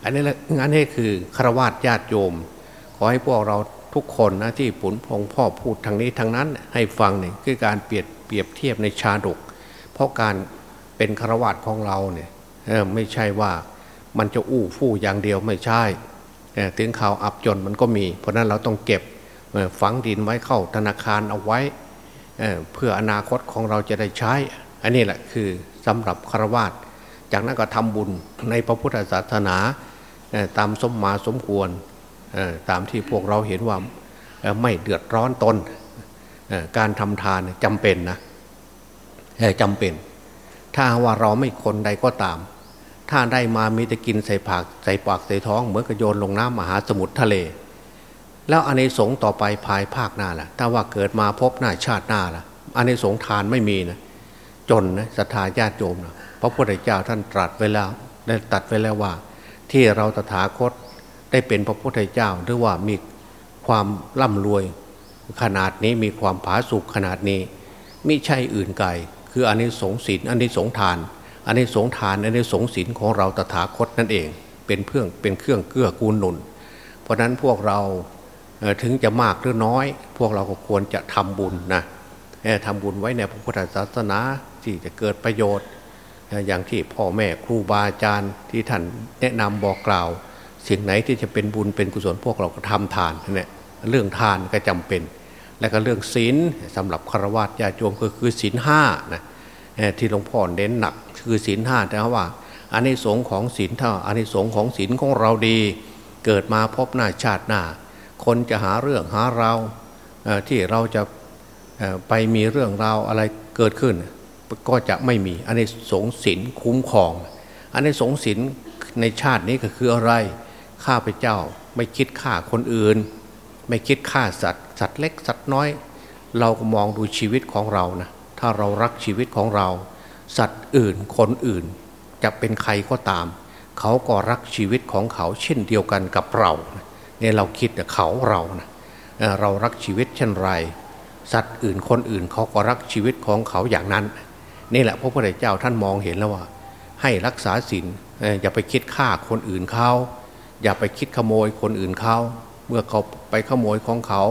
อันนี้แหละอันนี้คือฆราวาสญาติโยม ขอให้พวกเราทุกคนนะที่ผลพงพ่อพูดทางนี้ทางนั้นให้ฟังเนี่ยคือการเปรียบเปรียบเทียบในชาดก เพราะการเป็นฆราวาสของเราเนี่ยไม่ใช่ว่ามันจะอู้ฟู่อย่างเดียวไม่ใช่ถึงข่าวอับจนมันก็มี เพราะนั้นเราต้องเก็บฝังดินไว้เข้าธนาคารเอาไว้เพื่ออนาคตของเราจะได้ใช้ อันนี้แหละคือสำหรับคารวาสจากนั้นก็ทำบุญในพระพุทธศาสนาตามสมมาสมควร ตามที่พวกเราเห็นว่าไม่เดือดร้อนตนการทำทานจำเป็นนะจำเป็น ถ้าว่าเราไม่คนใดก็ตาม ถ้าได้มามีแต่กินใส่ผักใส่ปากใส่ท้องเหมือนกับโยนลงน้ำมหาสมุทรทะเล แล้วอเนสงต่อไปภายภาคหน้าล่ะ ถ้าว่าเกิดมาพบหน้าชาติหน้าล่ะอเนสงทานไม่มีนะจนนะศรัทธาญาติโยมนะพระพุทธเจ้าท่านตรัสไว้แล้วได้ตัดไว้แล้วว่า ที่เราตถาคต ได้เป็นพระพุทธเจ้าหรือว่ามีความร่ำรวยขนาดนี้มีความผาสุกขนาดนี้มิใช่อื่นไกลคืออันนี้สงสินอันนี้สงทาน อันนี้สงทานอันนี้สงศีลของเราตถาคตนั่นเอง เป็นเพื่องเป็นเครื่องเกื้อกูลหนุน เพราะนั้นพวกเราถึงจะมากหรือน้อย พวกเราก็ควรจะทำบุญนะทำบุญไว้ในพระพุทธศาสนาที่จะเกิดประโยชน์ อย่างที่พ่อแม่ครูบาอาจารย์ที่ท่านแนะนำบอกกล่าว สิ่งไหนที่จะเป็นบุญเป็นกุศลพวกเราก็ทำทานเนี่ยเรื่องทานก็จำเป็น และก็เรื่องศีลสำหรับฆราวาสญาติโยมก็คือศีลห้านะที่หลวงพ่อเน้นหนักคือศีลห้าแต่ว่าอันนี้สงของศีลเท่าอันนี้สงของศีลของเราดี เกิดมาพบหน้าชาติหน้า คนจะหาเรื่องหาเราที่เราจะไปมีเรื่องราวอะไรเกิดขึ้น ก็จะไม่มีอันนี้สงศีลคุ้มครอง อันนี้สงศีลในชาตินี้ก็คืออะไร ข้าพเจ้า ไม่คิดฆ่าคนอื่น ไม่คิดฆ่าสัตว์สัตว์เล็กสัตว์น้อย เราก็มองดูชีวิตของเรานะถ้าเรารักชีวิตของเรา สัตว์อื่นคนอื่น จะเป็นใครก็ตาม เขาก็รักชีวิตของเขาเช่นเดียวกันกับเราเนี่ยเราคิดเขาเรานะเรารักชีวิตเช่นไร สัตว์อื่นคนอื่นเขาก็รักชีวิตของเขาอย่างนั้นนี่แหละพระพุทธเจ้าท่านมองเห็นแล้วว่า ให้รักษาศีลอย่าไปคิดฆ่าคนอื่นเขา อย่าไปคิดขโมยคนอื่นเขาเมื่อเขาไปขโมยของเขา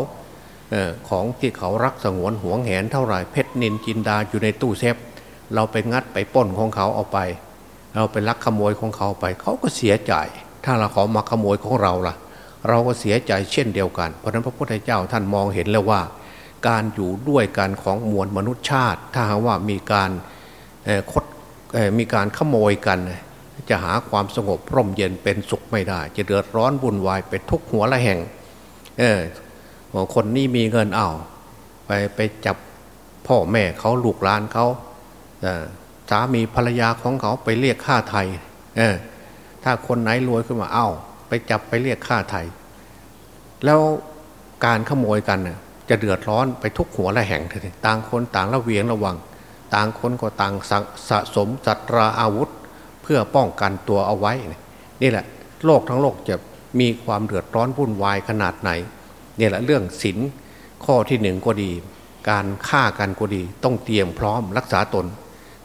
ของที่เขารักสงวนห่วงแหนเท่าไหร่เพชรนินจินดาอยู่ในตู้เซฟ เราไปงัดไปป้นของเขาเอาไป เราไปลักขโมยของเขาไป เขาก็เสียใจ ถ้าเราขอมาขโมยของเราล่ะ เราก็เสียใจเช่นเดียวกัน เพราะนั้นพระพุทธเจ้าท่านมองเห็นแล้วว่า การอยู่ด้วยกันของมวลมนุษยชาติ ถ้าหากว่ามีการคดมีการขโมยกัน จะหาความสงบร่มเย็นเป็นสุขไม่ได้ จะเดือดร้อนวุ่นวายไปทุกหัวละแห่ง เออคนนี้มีเงินเอาไปไปจับพ่อแม่เขาลูกหลานเขาสามีภรรยาของเขาไปเรียกค่าไทยถ้าคนไหนรวยขึ้นมาเอา้า ไปจับไปเรียกค่าไทย แล้วการขโมยกันน่จะเดือดร้อนไปทุกหัวละแห่งเลยต่างคนต่างละเวียงระวัง ต่างคนก็ต่างสสะสมจัตราอาวุธ เพื่อป้องกันตัวเอาไว้ นี่แหละ โลกทั้งโลกจะมีความเดือดร้อนวุ่นวายขนาดไหนนี่แหละเรื่องศีลข้อที่หนึ่งก็ดี การฆ่ากันก็ดี ต้องเตรียมพร้อมรักษาตน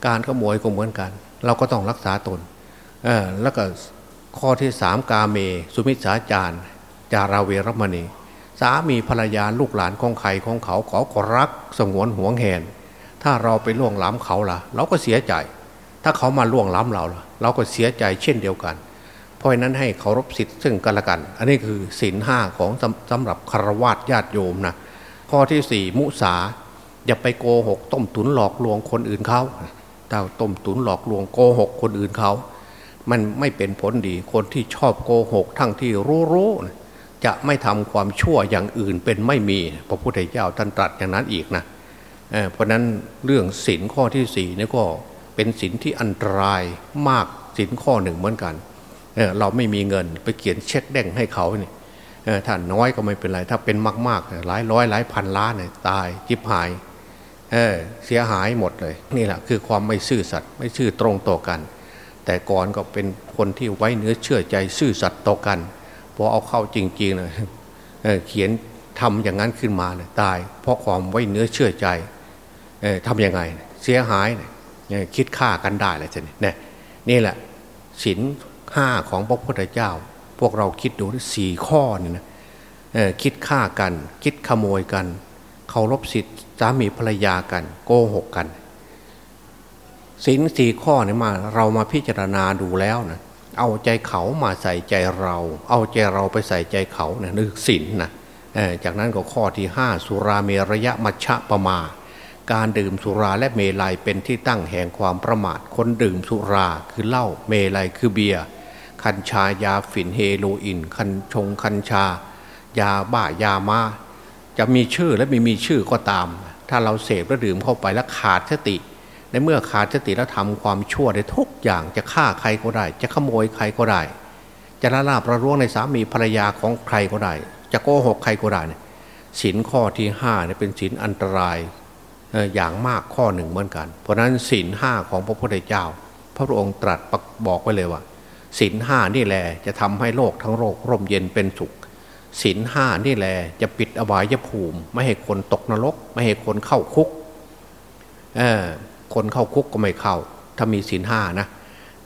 การขโมยก็เหมือนกัน เราก็ต้องรักษาตนแล้วก็ข้อที่สามกาเม สุมิสาจารจาราเวรมณี สามีภรรยาลูกหลานของใครของเขาขอขอรักสงวนห่วงแหน ถ้าเราไปล่วงล้ำเขาล่ะ เราก็เสียใจ ถ้าเขามาล่วงล้ำเรา เราก็เสียใจเช่นเดียวกัน เพราะนั้นให้เคารพสิทธิ์ซึ่งกันและกัน อันนี้คือศีลห้าของสำสำหรับคารวะญาติโยมนะข้อที่สี่มุสาอย่าไปโกหก ต้มตุนหลอกลวงคนอื่นเขาถ้าต้มตุนหลอกลวงโกหกคนอื่นเขา มันไม่เป็นผลดี คนที่ชอบโกหก ทั้งที่รู้รู้จะไม่ทำความชั่วอย่างอื่นเป็นไม่มี พระพุทธเจ้าท่านตรัสอย่างนั้นอีกนะเเพราะนั้นเรื่องศินข้อที่สี่นี่ก็ เป็นศินที่อันตรายมากศินข้อหนึ่งเหมือนกันเเราไม่มีเงินไปเขียนเช็คแดงให้เขาเนี่ยถ้าน้อยก็ไม่เป็นไร ถ้าเป็นมากๆหลายร้อยหลายพันล้านเนี่ยตายจิบหายเเสียหายหมดเลย นี่แหละคือความไม่ซื่อสัตย์ไม่ซื่อตรงต่อกัน แต่ก่อนก็เป็นคนที่ไว้เนื้อเชื่อใจซื่อสัตย์ต่อกันพอเอาเข้าจริงๆเลยเเขียนทำอย่างนั้นขึ้นมาเลยตาย เพราะความไว้เนื้อเชื่อใจทำยังไง เสียหายเนี่ย คิดฆ่ากันได้เลยทีนี้เนี่ยนี่แหละศีลห้าของพระพุทธเจ้า พวกเราคิดดูสี่ข้อนี่นะคิดฆ่ากัน คิดขโมยกันเคารพสิทธิสามีภรรยากัน โกหกกันศีลสี่ข้อนี่มาเรามาพิจารณาดูแล้วนะเอาใจเขามาใส่ใจเรา เอาใจเราไปใส่ใจเขาเนะนึกศีลนนะจากนั้นก็ข้อที่ห้าสุราเมรยะมัชฌะปมา การดื่มสุราและเมลัยเป็นที่ตั้งแห่งความประมาท คนดื่มสุราคือเหล้าเมลัยคือเบียร์คัญชายาฝิ่นเฮโรอีนคันชงคัญชา ยาบ้ายามาจะมีชื่อและไม่มีชื่อก็ตาม ถ้าเราเสพแล้วดื่มเข้าไปแล้วขาดสติ ในเมื่อขาดสติแล้วทำความชั่วได้ทุกอย่างจะฆ่าใครก็ได้ จะขโมยใครก็ได้ จะละลาบประร่วงในสามีภรรยาของใครก็ได้ จะโกหกใครก็ได้สินข้อที่ห้าเนี่ยเป็นสินอันตราย อย่างมากข้อหนึ่งเหมือนกัน เพราะนั้นสินห้าของพระพุทธเจ้า พระองค์ตรัสบอกไว้เลยว่าสินห้านี่แหละจะทำให้โลกทั้งโลกร่มเย็นเป็นสุขศีลห้านี่แหละจะปิดอบายภูมิ ไม่ให้คนตกนรก ไม่ให้คนเข้าคุกเออคนเข้าคุกก็ไม่เข้า ถ้ามีศีลห้านะ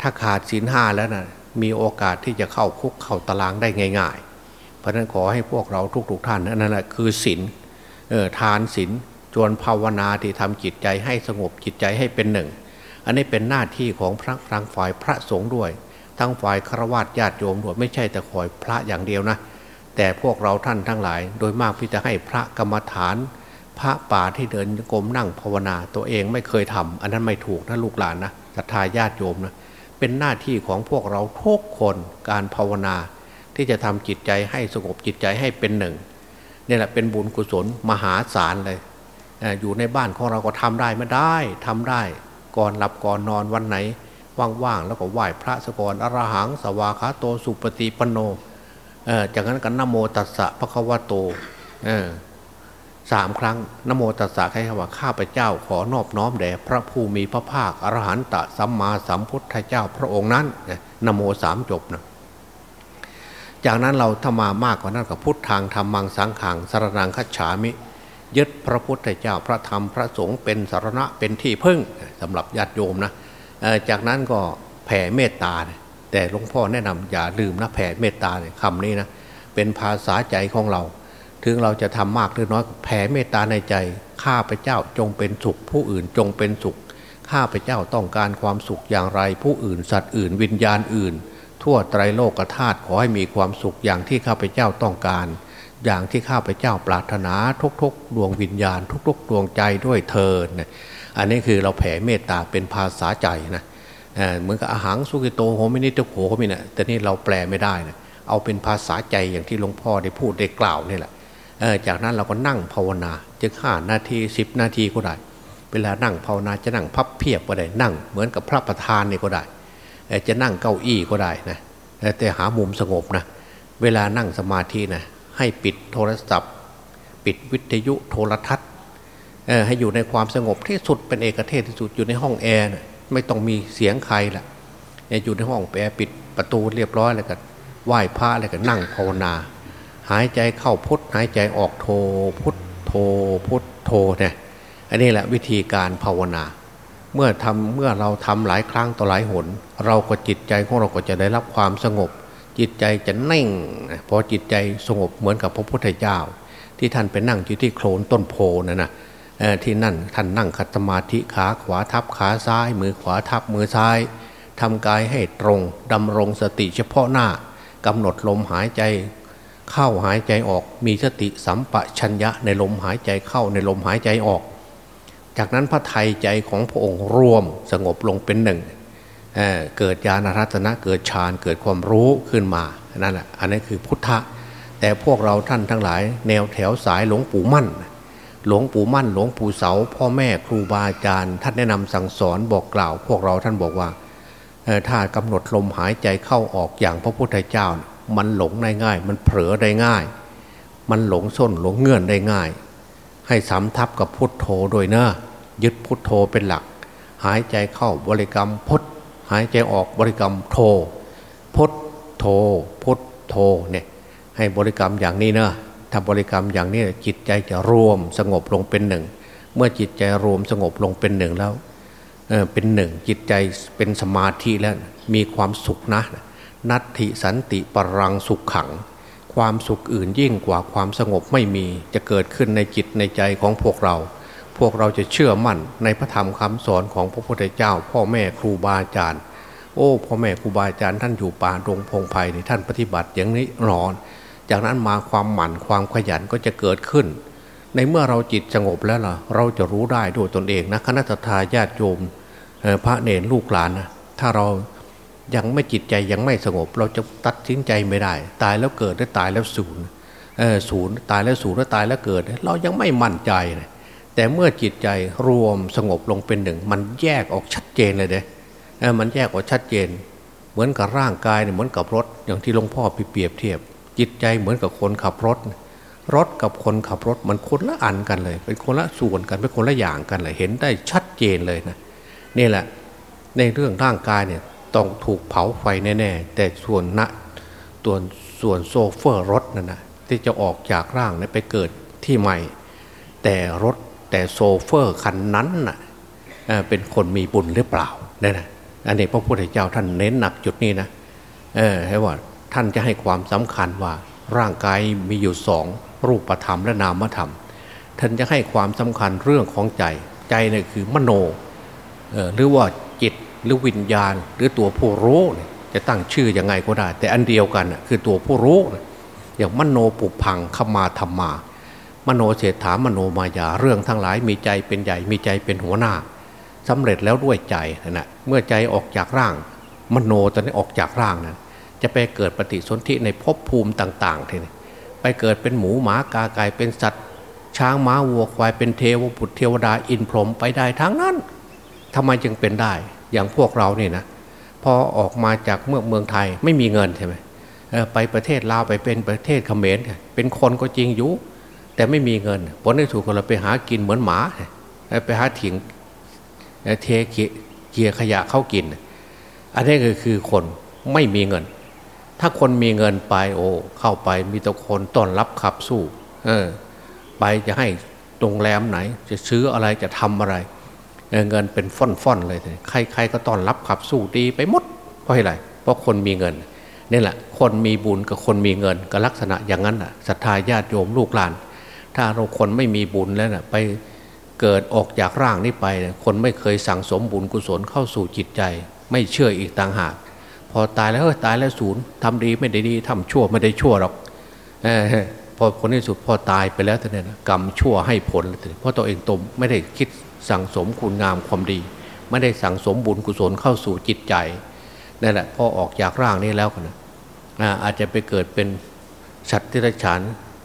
ถ้าขาดศีลห้าแล้วนะมีโอกาสที่จะเข้าคุกเข้าตารางได้ง่าย ๆ เพราะนั้นขอให้พวกเราทุกๆท่านนั่นแหละคือศีลทานศีล จวนภาวนาที่ทำจิตใจให้สงบจิตใจให้เป็นหนึ่ง อันนี้เป็นหน้าที่ของพระทางฝ่ายพระสงฆ์ด้วย ทั้งฝ่ายฆราวาสญาติโยมด้วยไม่ใช่แต่คอยพระอย่างเดียวนะ แต่พวกเราท่านทั้งหลาย โดยมากพี่จะให้พระกรรมฐาน พระป่าที่เดินกรมนั่งภาวนาตัวเองไม่เคยทำอันนั้นไม่ถูกนะลูกหลานนะศรัทธาญาติโยมนะเป็นหน้าที่ของพวกเราทุกคนการภาวนา ที่จะทำจิตใจให้สงบจิตใจให้เป็นหนึ่งนี่แหละเป็นบุญกุศลมหาศาลเลย อยู่ในบ้านของเราก็ทำได้ไม่ได้ทำได้ ก่อนหลับก่อนนอนวันไหน ว่างๆแล้วก็ไหว้พระสกรอรหังสวาคาโตสุปฏิปโนจากนั้นกันนโมตัสสะพระควโตสามครั้งนโมตัสสะใครว่าข้าพเจ้าขอนอบน้อมแด่พระผู้มีพระภาคอรหันตสัมมาสัมพุทธเจ้าพระองค์นั้นนโมสามจบนะจากนั้นเราถ้ามามากกว่านั้นกับพุทธทางธรรมังสังขังสารนังคัจฉามิ ยึดพระพุทธเจ้าพระธรรมพระสงฆ์เป็นสารณะเป็นที่พึ่งสำหรับญาติโยมนะจากนั้นก็แผ่เมตตา แต่หลวงพ่อแนะนำอย่าลืมนะแผ่เมตตาเนี่ยคำนี้นะเป็นภาษาใจของเรา ถึงเราจะทำมากหรือน้อยแผ่เมตตาในใจข้าพเจ้าจงเป็นสุข ผู้อื่นจงเป็นสุขข้าพเจ้าต้องการความสุขอย่างไร ผู้อื่นสัตว์อื่น วิญญาณอื่น ทั่วไตรโลกธาตุขอให้มีความสุขอย่างที่ข้าพเจ้าต้องการ อย่างที่ข้าพเจ้าปรารถนาทุกๆ ดวงวิญญาณ ทุกๆ ดวงใจด้วยเธออันนี้คือเราแผ่เมตตาเป็นภาษาใจนะเหมือนกับอาหารสุกิโตโหมินิตโหมินะแต่นี่เราแปลไม่ได้นะเอาเป็นภาษาใจอย่างที่หลวงพ่อได้พูดได้กล่าวนี่แหละจากนั้นเราก็นั่งภาวนาจะห้านาทีสิบนาทีก็ได้ เวลานั่งภาวนาจะนั่งพับเพียบก็ได้นั่ง เหมือนกับพระประธานนี่ก็ได้จะนั่งเก้าอี้ก็ได้นะแต่หามุมสงบนะเวลานั่งสมาธินะ ให้ปิดโทรศัพท์ ปิดวิทยุโทรทัศน์ให้อยู่ในความสงบที่สุดเป็นเอกเทศที่สุดอยู่ในห้องแอร์ไม่ต้องมีเสียงใครละอยู่ในห้องแปรปิดประตูเรียบร้อยแล้วก็ไหว้พระแล้วก็นั่งภาวนา หายใจเข้าพุทหายใจออกโทพุทโทพุทโทเนี่ยอันนี้แหละวิธีการภาวนา เมื่อทำเมื่อเราทำหลายครั้งต่อหลายหน เราก็จิตใจของเราก็จะได้รับความสงบ จิตใจจะนิ่งพอจิตใจสงบเหมือนกับพระพุทธเจ้า ที่ท่านไปนั่งอยู่ที่โคลนต้นโพนั่นนะที่นั่นท่านนั่งคัตมาธิขาขวาทับขาซ้าย มือขวาทับมือซ้ายทำกายให้ตรงดำรงสติเฉพาะหน้ากำหนดลมหายใจ เข้าหายใจออก มีสติสัมปชัญญะในลมหายใจเข้าในลมหายใจออก จากนั้นพระไทยใจของพระองค์รวมสงบลงเป็นหนึ่ง เเกิดญาณรัตนะเกิดฌานเกิดความรู้ขึ้นมานั่นแหละอันนี้คือพุทธะ แต่พวกเราท่านทั้งหลาย แนวแถวสายหลวงปู่มั่น หลวงปู่มั่น หลวงปู่เสา พ่อแม่ครูบาอาจารย์ท่านแนะนำสั่งสอนบอกกล่าว พวกเราท่านบอกว่าถ้ากำหนดลมหายใจเข้าออกอย่างพระพุทธเจ้า มันหลงได้ง่าย มันเผลอได้ง่าย มันหลงส้นหลงเงื่อนได้ง่าย ให้สำทับกับพุทโธโดยเนะยึดพุทโธเป็นหลัก หายใจเข้าบริกรรมพุท หายใจออกบริกรรมโธพุทโธพุทโธเนี่ยให้บริกรรมอย่างนี้นะถ้าบริกรรมอย่างนี้จิตใจจะรวมสงบลงเป็นหนึ่ง เมื่อจิตใจรวมสงบลงเป็นหนึ่งแล้วเเป็นหนึ่งจิตใจเป็นสมาธิแล้วมีความสุขนะนัตถิสันติปรังสุขขัง ความสุขอื่นยิ่งกว่าความสงบไม่มีจะเกิดขึ้นในจิตในใจของพวกเรา พวกเราจะเชื่อมั่นในพระธรรมคำสอนของพระพุทธเจ้า พ่อแม่ครูบาอาจารย์ โอ้พ่อแม่ครูบาอาจารย์ท่านอยู่ป่าดงพงไพ่ท่านปฏิบัติอย่างนี้รอน จากนั้นมาความหมั่นความขยันก็จะเกิดขึ้น ในเมื่อเราจิตสงบแล้วล่ะ เราจะรู้ได้ด้วยตนเองนะคณะทาญาติโยมพระเนรลูกหลานนะถ้าเรายังไม่จิตใจยังไม่สงบ เราจะตัดสินใจไม่ได้ ตายแล้วเกิดได้ตายแล้วศูนย์ศูนย์ตายแล้วศูนย์แล้วตายแล้วเกิด เรายังไม่มั่นใจเลย แต่เมื่อจิตใจรวมสงบลงเป็นหนึ่ง มันแยกออกชัดเจนเลยเด้มันแยกออกชัดเจน เหมือนกับร่างกายเนี่ยเหมือนกับรถ อย่างที่หลวงพ่อเปรียบเทียบ จิตใจเหมือนกับคนขับรถ รถกับคนขับรถมันคนละอันกันเลย เป็นคนละส่วนกันเป็นคนละอย่างกันเลยเห็นได้ชัดเจนเลยนะนี่แหละในเรื่องร่างกายเนี่ยต้องถูกเผาไฟแน่ๆแต่ส่วนนะตัวส่วนโชเฟอร์รถนั่นนะที่จะออกจากร่างนี้ไปเกิดที่ใหม่ แต่รถ แต่โชเฟอร์คันนั้นน่ะเป็นคนมีบุญหรือเปล่าเนี่ยนะอันนี้พระพุทธเจ้าท่านเน้นหนักจุดนี้นะเออให้ว่าท่านจะให้ความสำคัญว่าร่างกายมีอยู่สองรูปธรรมและนามธรรม ท่านจะให้ความสำคัญเรื่องของใจใจเนี่ยคือมโนหรือว่าจิตหรือวิญญาณ หรือตัวผู้รู้จะตั้งชื่อยังไงก็ได้ แต่อันเดียวกันคือตัวผู้รู้อย่างมโนปุพังขมาธรรมา มโนเศรษฐามโนมายาเรื่องทั้งหลายมีใจเป็นใหญ่มีใจเป็นหัวหน้าสำเร็จแล้วด้วยใจนะเมื่อใจออกจากร่าง มโนตอนนี้ออกจากร่างนั้นจะไปเกิดปฏิสนธิในภพภูมิต่างๆทีนี้ไปเกิดเป็นหมูหมากาไก่เป็นสัตว์ ช้างม้าวัวควายเป็นเทวบุตรเทวดาอินพรหมไปได้ทั้งนั้นทำไมจึงเป็นได้อย่างพวกเราเนี่ยนะพอออกมาจากเมืองเมืองไทยไม่มีเงินใช่ไหมไปประเทศลาวไปเป็นประเทศเขมรเป็นคนก็จริงอยู่ แต่ไม่มีเงินผลที่ถูกเราไปหากินเหมือนหมาไปหาถิงเทเกียขยะเข้ากิน อันนี้ก็คือคนไม่มีเงิน ถ้าคนมีเงินไปโอ้เข้าไปมีแต่คนต้อนรับขับสู้ เออ ไปจะให้โรงแรมไหน จะซื้ออะไรจะทำอะไรเเงินเป็นฟ่อนๆเลยใครๆก็ต้อนรับขับสู้ดีไปหมดเพราะอะไรเพราะคนมีเงินนี่แหละ คนมีบุญกับคนมีเงินก็ลักษณะอย่างนั้นอะศรัทธาญาติโยมลูกหลาน ถ้าเราคนไม่มีบุญแล้วน่ะไปเกิดออกจากร่างนี้ไปคนไม่เคยสั่งสมบุญกุศลเข้าสู่จิตใจ ไม่เชื่ออีกต่างหาก พอตายแล้วตายแล้วศูนย์ทำดีไม่ได้ดีทำชั่วไม่ได้ชั่วหรอกอพอผลที่สุดพอตายไปแล้วท่านเนี่ยกรรมชั่วให้ผลเพราะตัวเองตมไม่ได้คิดสั่งสมคุณงามความดี ไม่ได้สั่งสมบุญกุศลเข้าสู่จิตใจนั่นแหละพอออกจากร่างนี้แล้วนะอาจจะไปเกิดเป็นสัตว์ที่ไรฉาน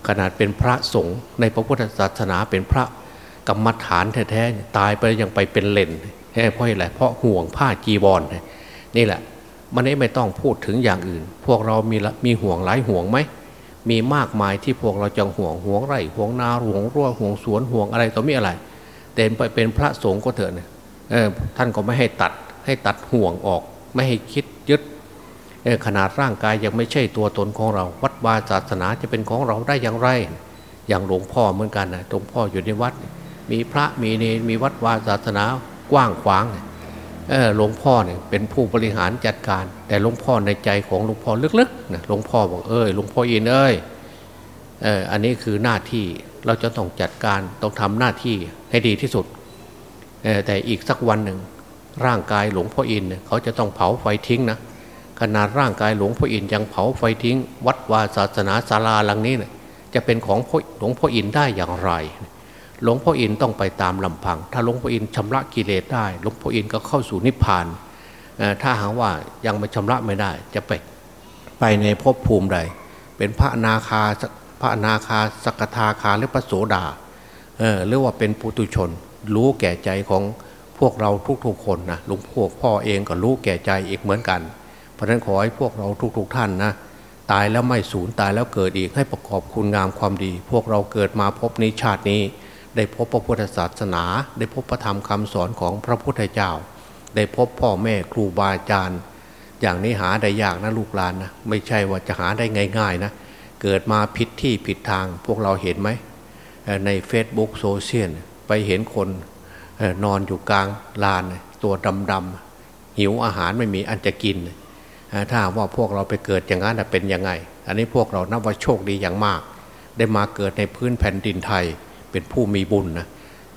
ขนาดเป็นพระสงฆ์ในพระพุทธศาสนาเป็นพระกรรมฐานแท้ๆตายไปยังไปเป็นเลนเพราะอะไรเพราะห่วงผ้าจีวรนี่แหละ มันนี้ไม่ต้องพูดถึงอย่างอื่น พวกเรามีมีห่วงหลายห่วงไหมมีมากมายที่พวกเราจังห่วงห่วงไร่ห่วงนาห่วงรั้วห่วงสวนห่วงอะไรต่อมีอะไรแต่ไปเป็นพระสงฆ์ก็เถอะเนี่ยท่านก็ไม่ให้ตัดให้ตัดห่วงออก ไม่ให้คิดยึด ขนาดร่างกายยังไม่ใช่ตัวตนของเรา วัดวาศาสนาจะเป็นของเราได้อย่างไร อย่างหลวงพ่อเหมือนกันนะหลวงพ่ออยู่ในวัด มีพระมีเนมีวัดวาศาสนากว้างขวางหลวงพ่อเนี่ยเป็นผู้บริหารจัดการ แต่หลวงพ่อในใจของหลวงพ่อลึกๆนะหลวงพ่อบอกเอ้ยหลวงพ่ออินเอ้ยเอออันนี้คือหน้าที่เราจะต้องจัดการต้องทำหน้าที่ให้ดีที่สุดแต่อีกสักวันหนึ่งร่างกายหลวงพ่ออินเขาจะต้องเผาไฟทิ้งนะ ขนาดร่างกายหลวงพ่ออินยังเผาไฟทิ้ง วัดวาศาสนาศาลาหลังนี้เนะี่ยจะเป็นของหลวงพ่ออินได้อย่างไร หลวงพ่ออินต้องไปตามลำพัง ถ้าหลวงพ่ออินชำระกิเลสได้ หลวงพ่ออินก็เข้าสู่นิพพาน ถ้าหากว่ายังไม่ชำระไม่ได้ จะไปไปในภพภูมิใด เป็นพระนาคาพระนาคาสกทาคาหรือพระโสดาหรือว่าเป็นปุตุชน รู้แก่ใจของพวกเราทุกๆคนนะหลวงพ่อพ่อเองก็รู้แก่ใจอีกเหมือนกัน เพราะฉะนั้นขอให้พวกเราทุกๆท่านนะตายแล้วไม่สูญตายแล้วเกิดอีกให้ประกอบคุณงามความดี พวกเราเกิดมาพบนี้ชาตินี้ ได้พบพระพุทธศาสนา ได้พบพระธรรมคำสอนของพระพุทธเจ้า ได้พบพ่อแม่ครูบาอาจารย์ อย่างนี้หาได้ยากนะลูกหลานนะไม่ใช่ว่าจะหาได้ง่าย ๆ นะ เกิดมาผิดที่ผิดทาง พวกเราเห็นไหมใน Facebook โซเชียลไปเห็นคนนอนอยู่กลางลานตัวดำๆหิวอาหารไม่มีอันจะกิน ถ้าว่าพวกเราไปเกิดอย่างนั้นเป็นยังไง อันนี้พวกเรานับว่าโชคดีอย่างมาก ได้มาเกิดในพื้นแผ่นดินไทยเป็นผู้มีบุญนะ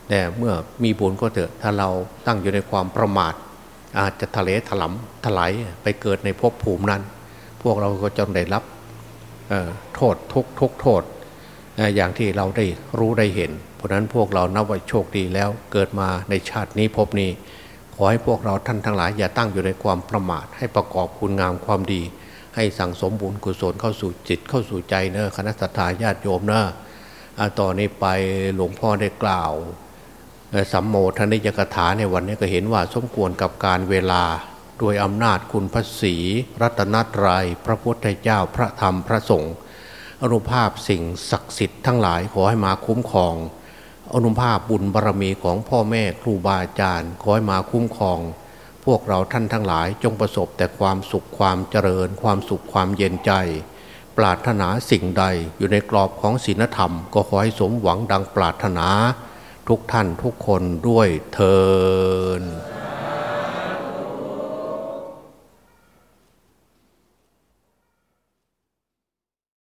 แต่เมื่อมีบุญก็เถอะถ้าเราตั้งอยู่ในความประมาท อาจจะทะเลถลำถลายไปเกิดในภพภูมินั้น พวกเราก็จะได้รับโทษทุกทุกโทษอย่างที่เราได้รู้ได้เห็น เพราะนั้นพวกเรานับว่าโชคดีแล้วเกิดมาในชาตินี้ภพนี้ อให้พวกเราท่านทั้งหลายอย่าตั้งอยู่ในความประมาท ให้ประกอบคุณงามความดี ให้สั่งสมบุญกุศลเข้าสู่จิตเข้าสู่ใจเนอะคณะสัตยาญาติโยมเนอะต่อนนี้ไปหลวงพ่อได้กล่าวสัมโมทนิยกถาในวันนี้ก็เห็นว่าสมควรกับการเวลาโดยอำนาจคุณพระศีรัตนตรยัยพระพุทธเจ้าพระธรรมพระสงฆ์อนุภาพสิ่งศักดิ์สิทธิ์ทั้งหลายขอให้มาคุ้มครอง อนุภาพบุญบารรมีของพ่อแม่ครูบาอาจารย์คอยมาคุ้มครอง พวกเราท่านทั้งหลายจงประสบแต่ความสุขความเจริญ ความสุขความเย็นใจ ปรารถนาสิ่งใดอยู่ในกรอบของศีลธรรม ก็ขอให้สมหวังดังปรารถนา ทุกท่านทุกคนด้วยเทอ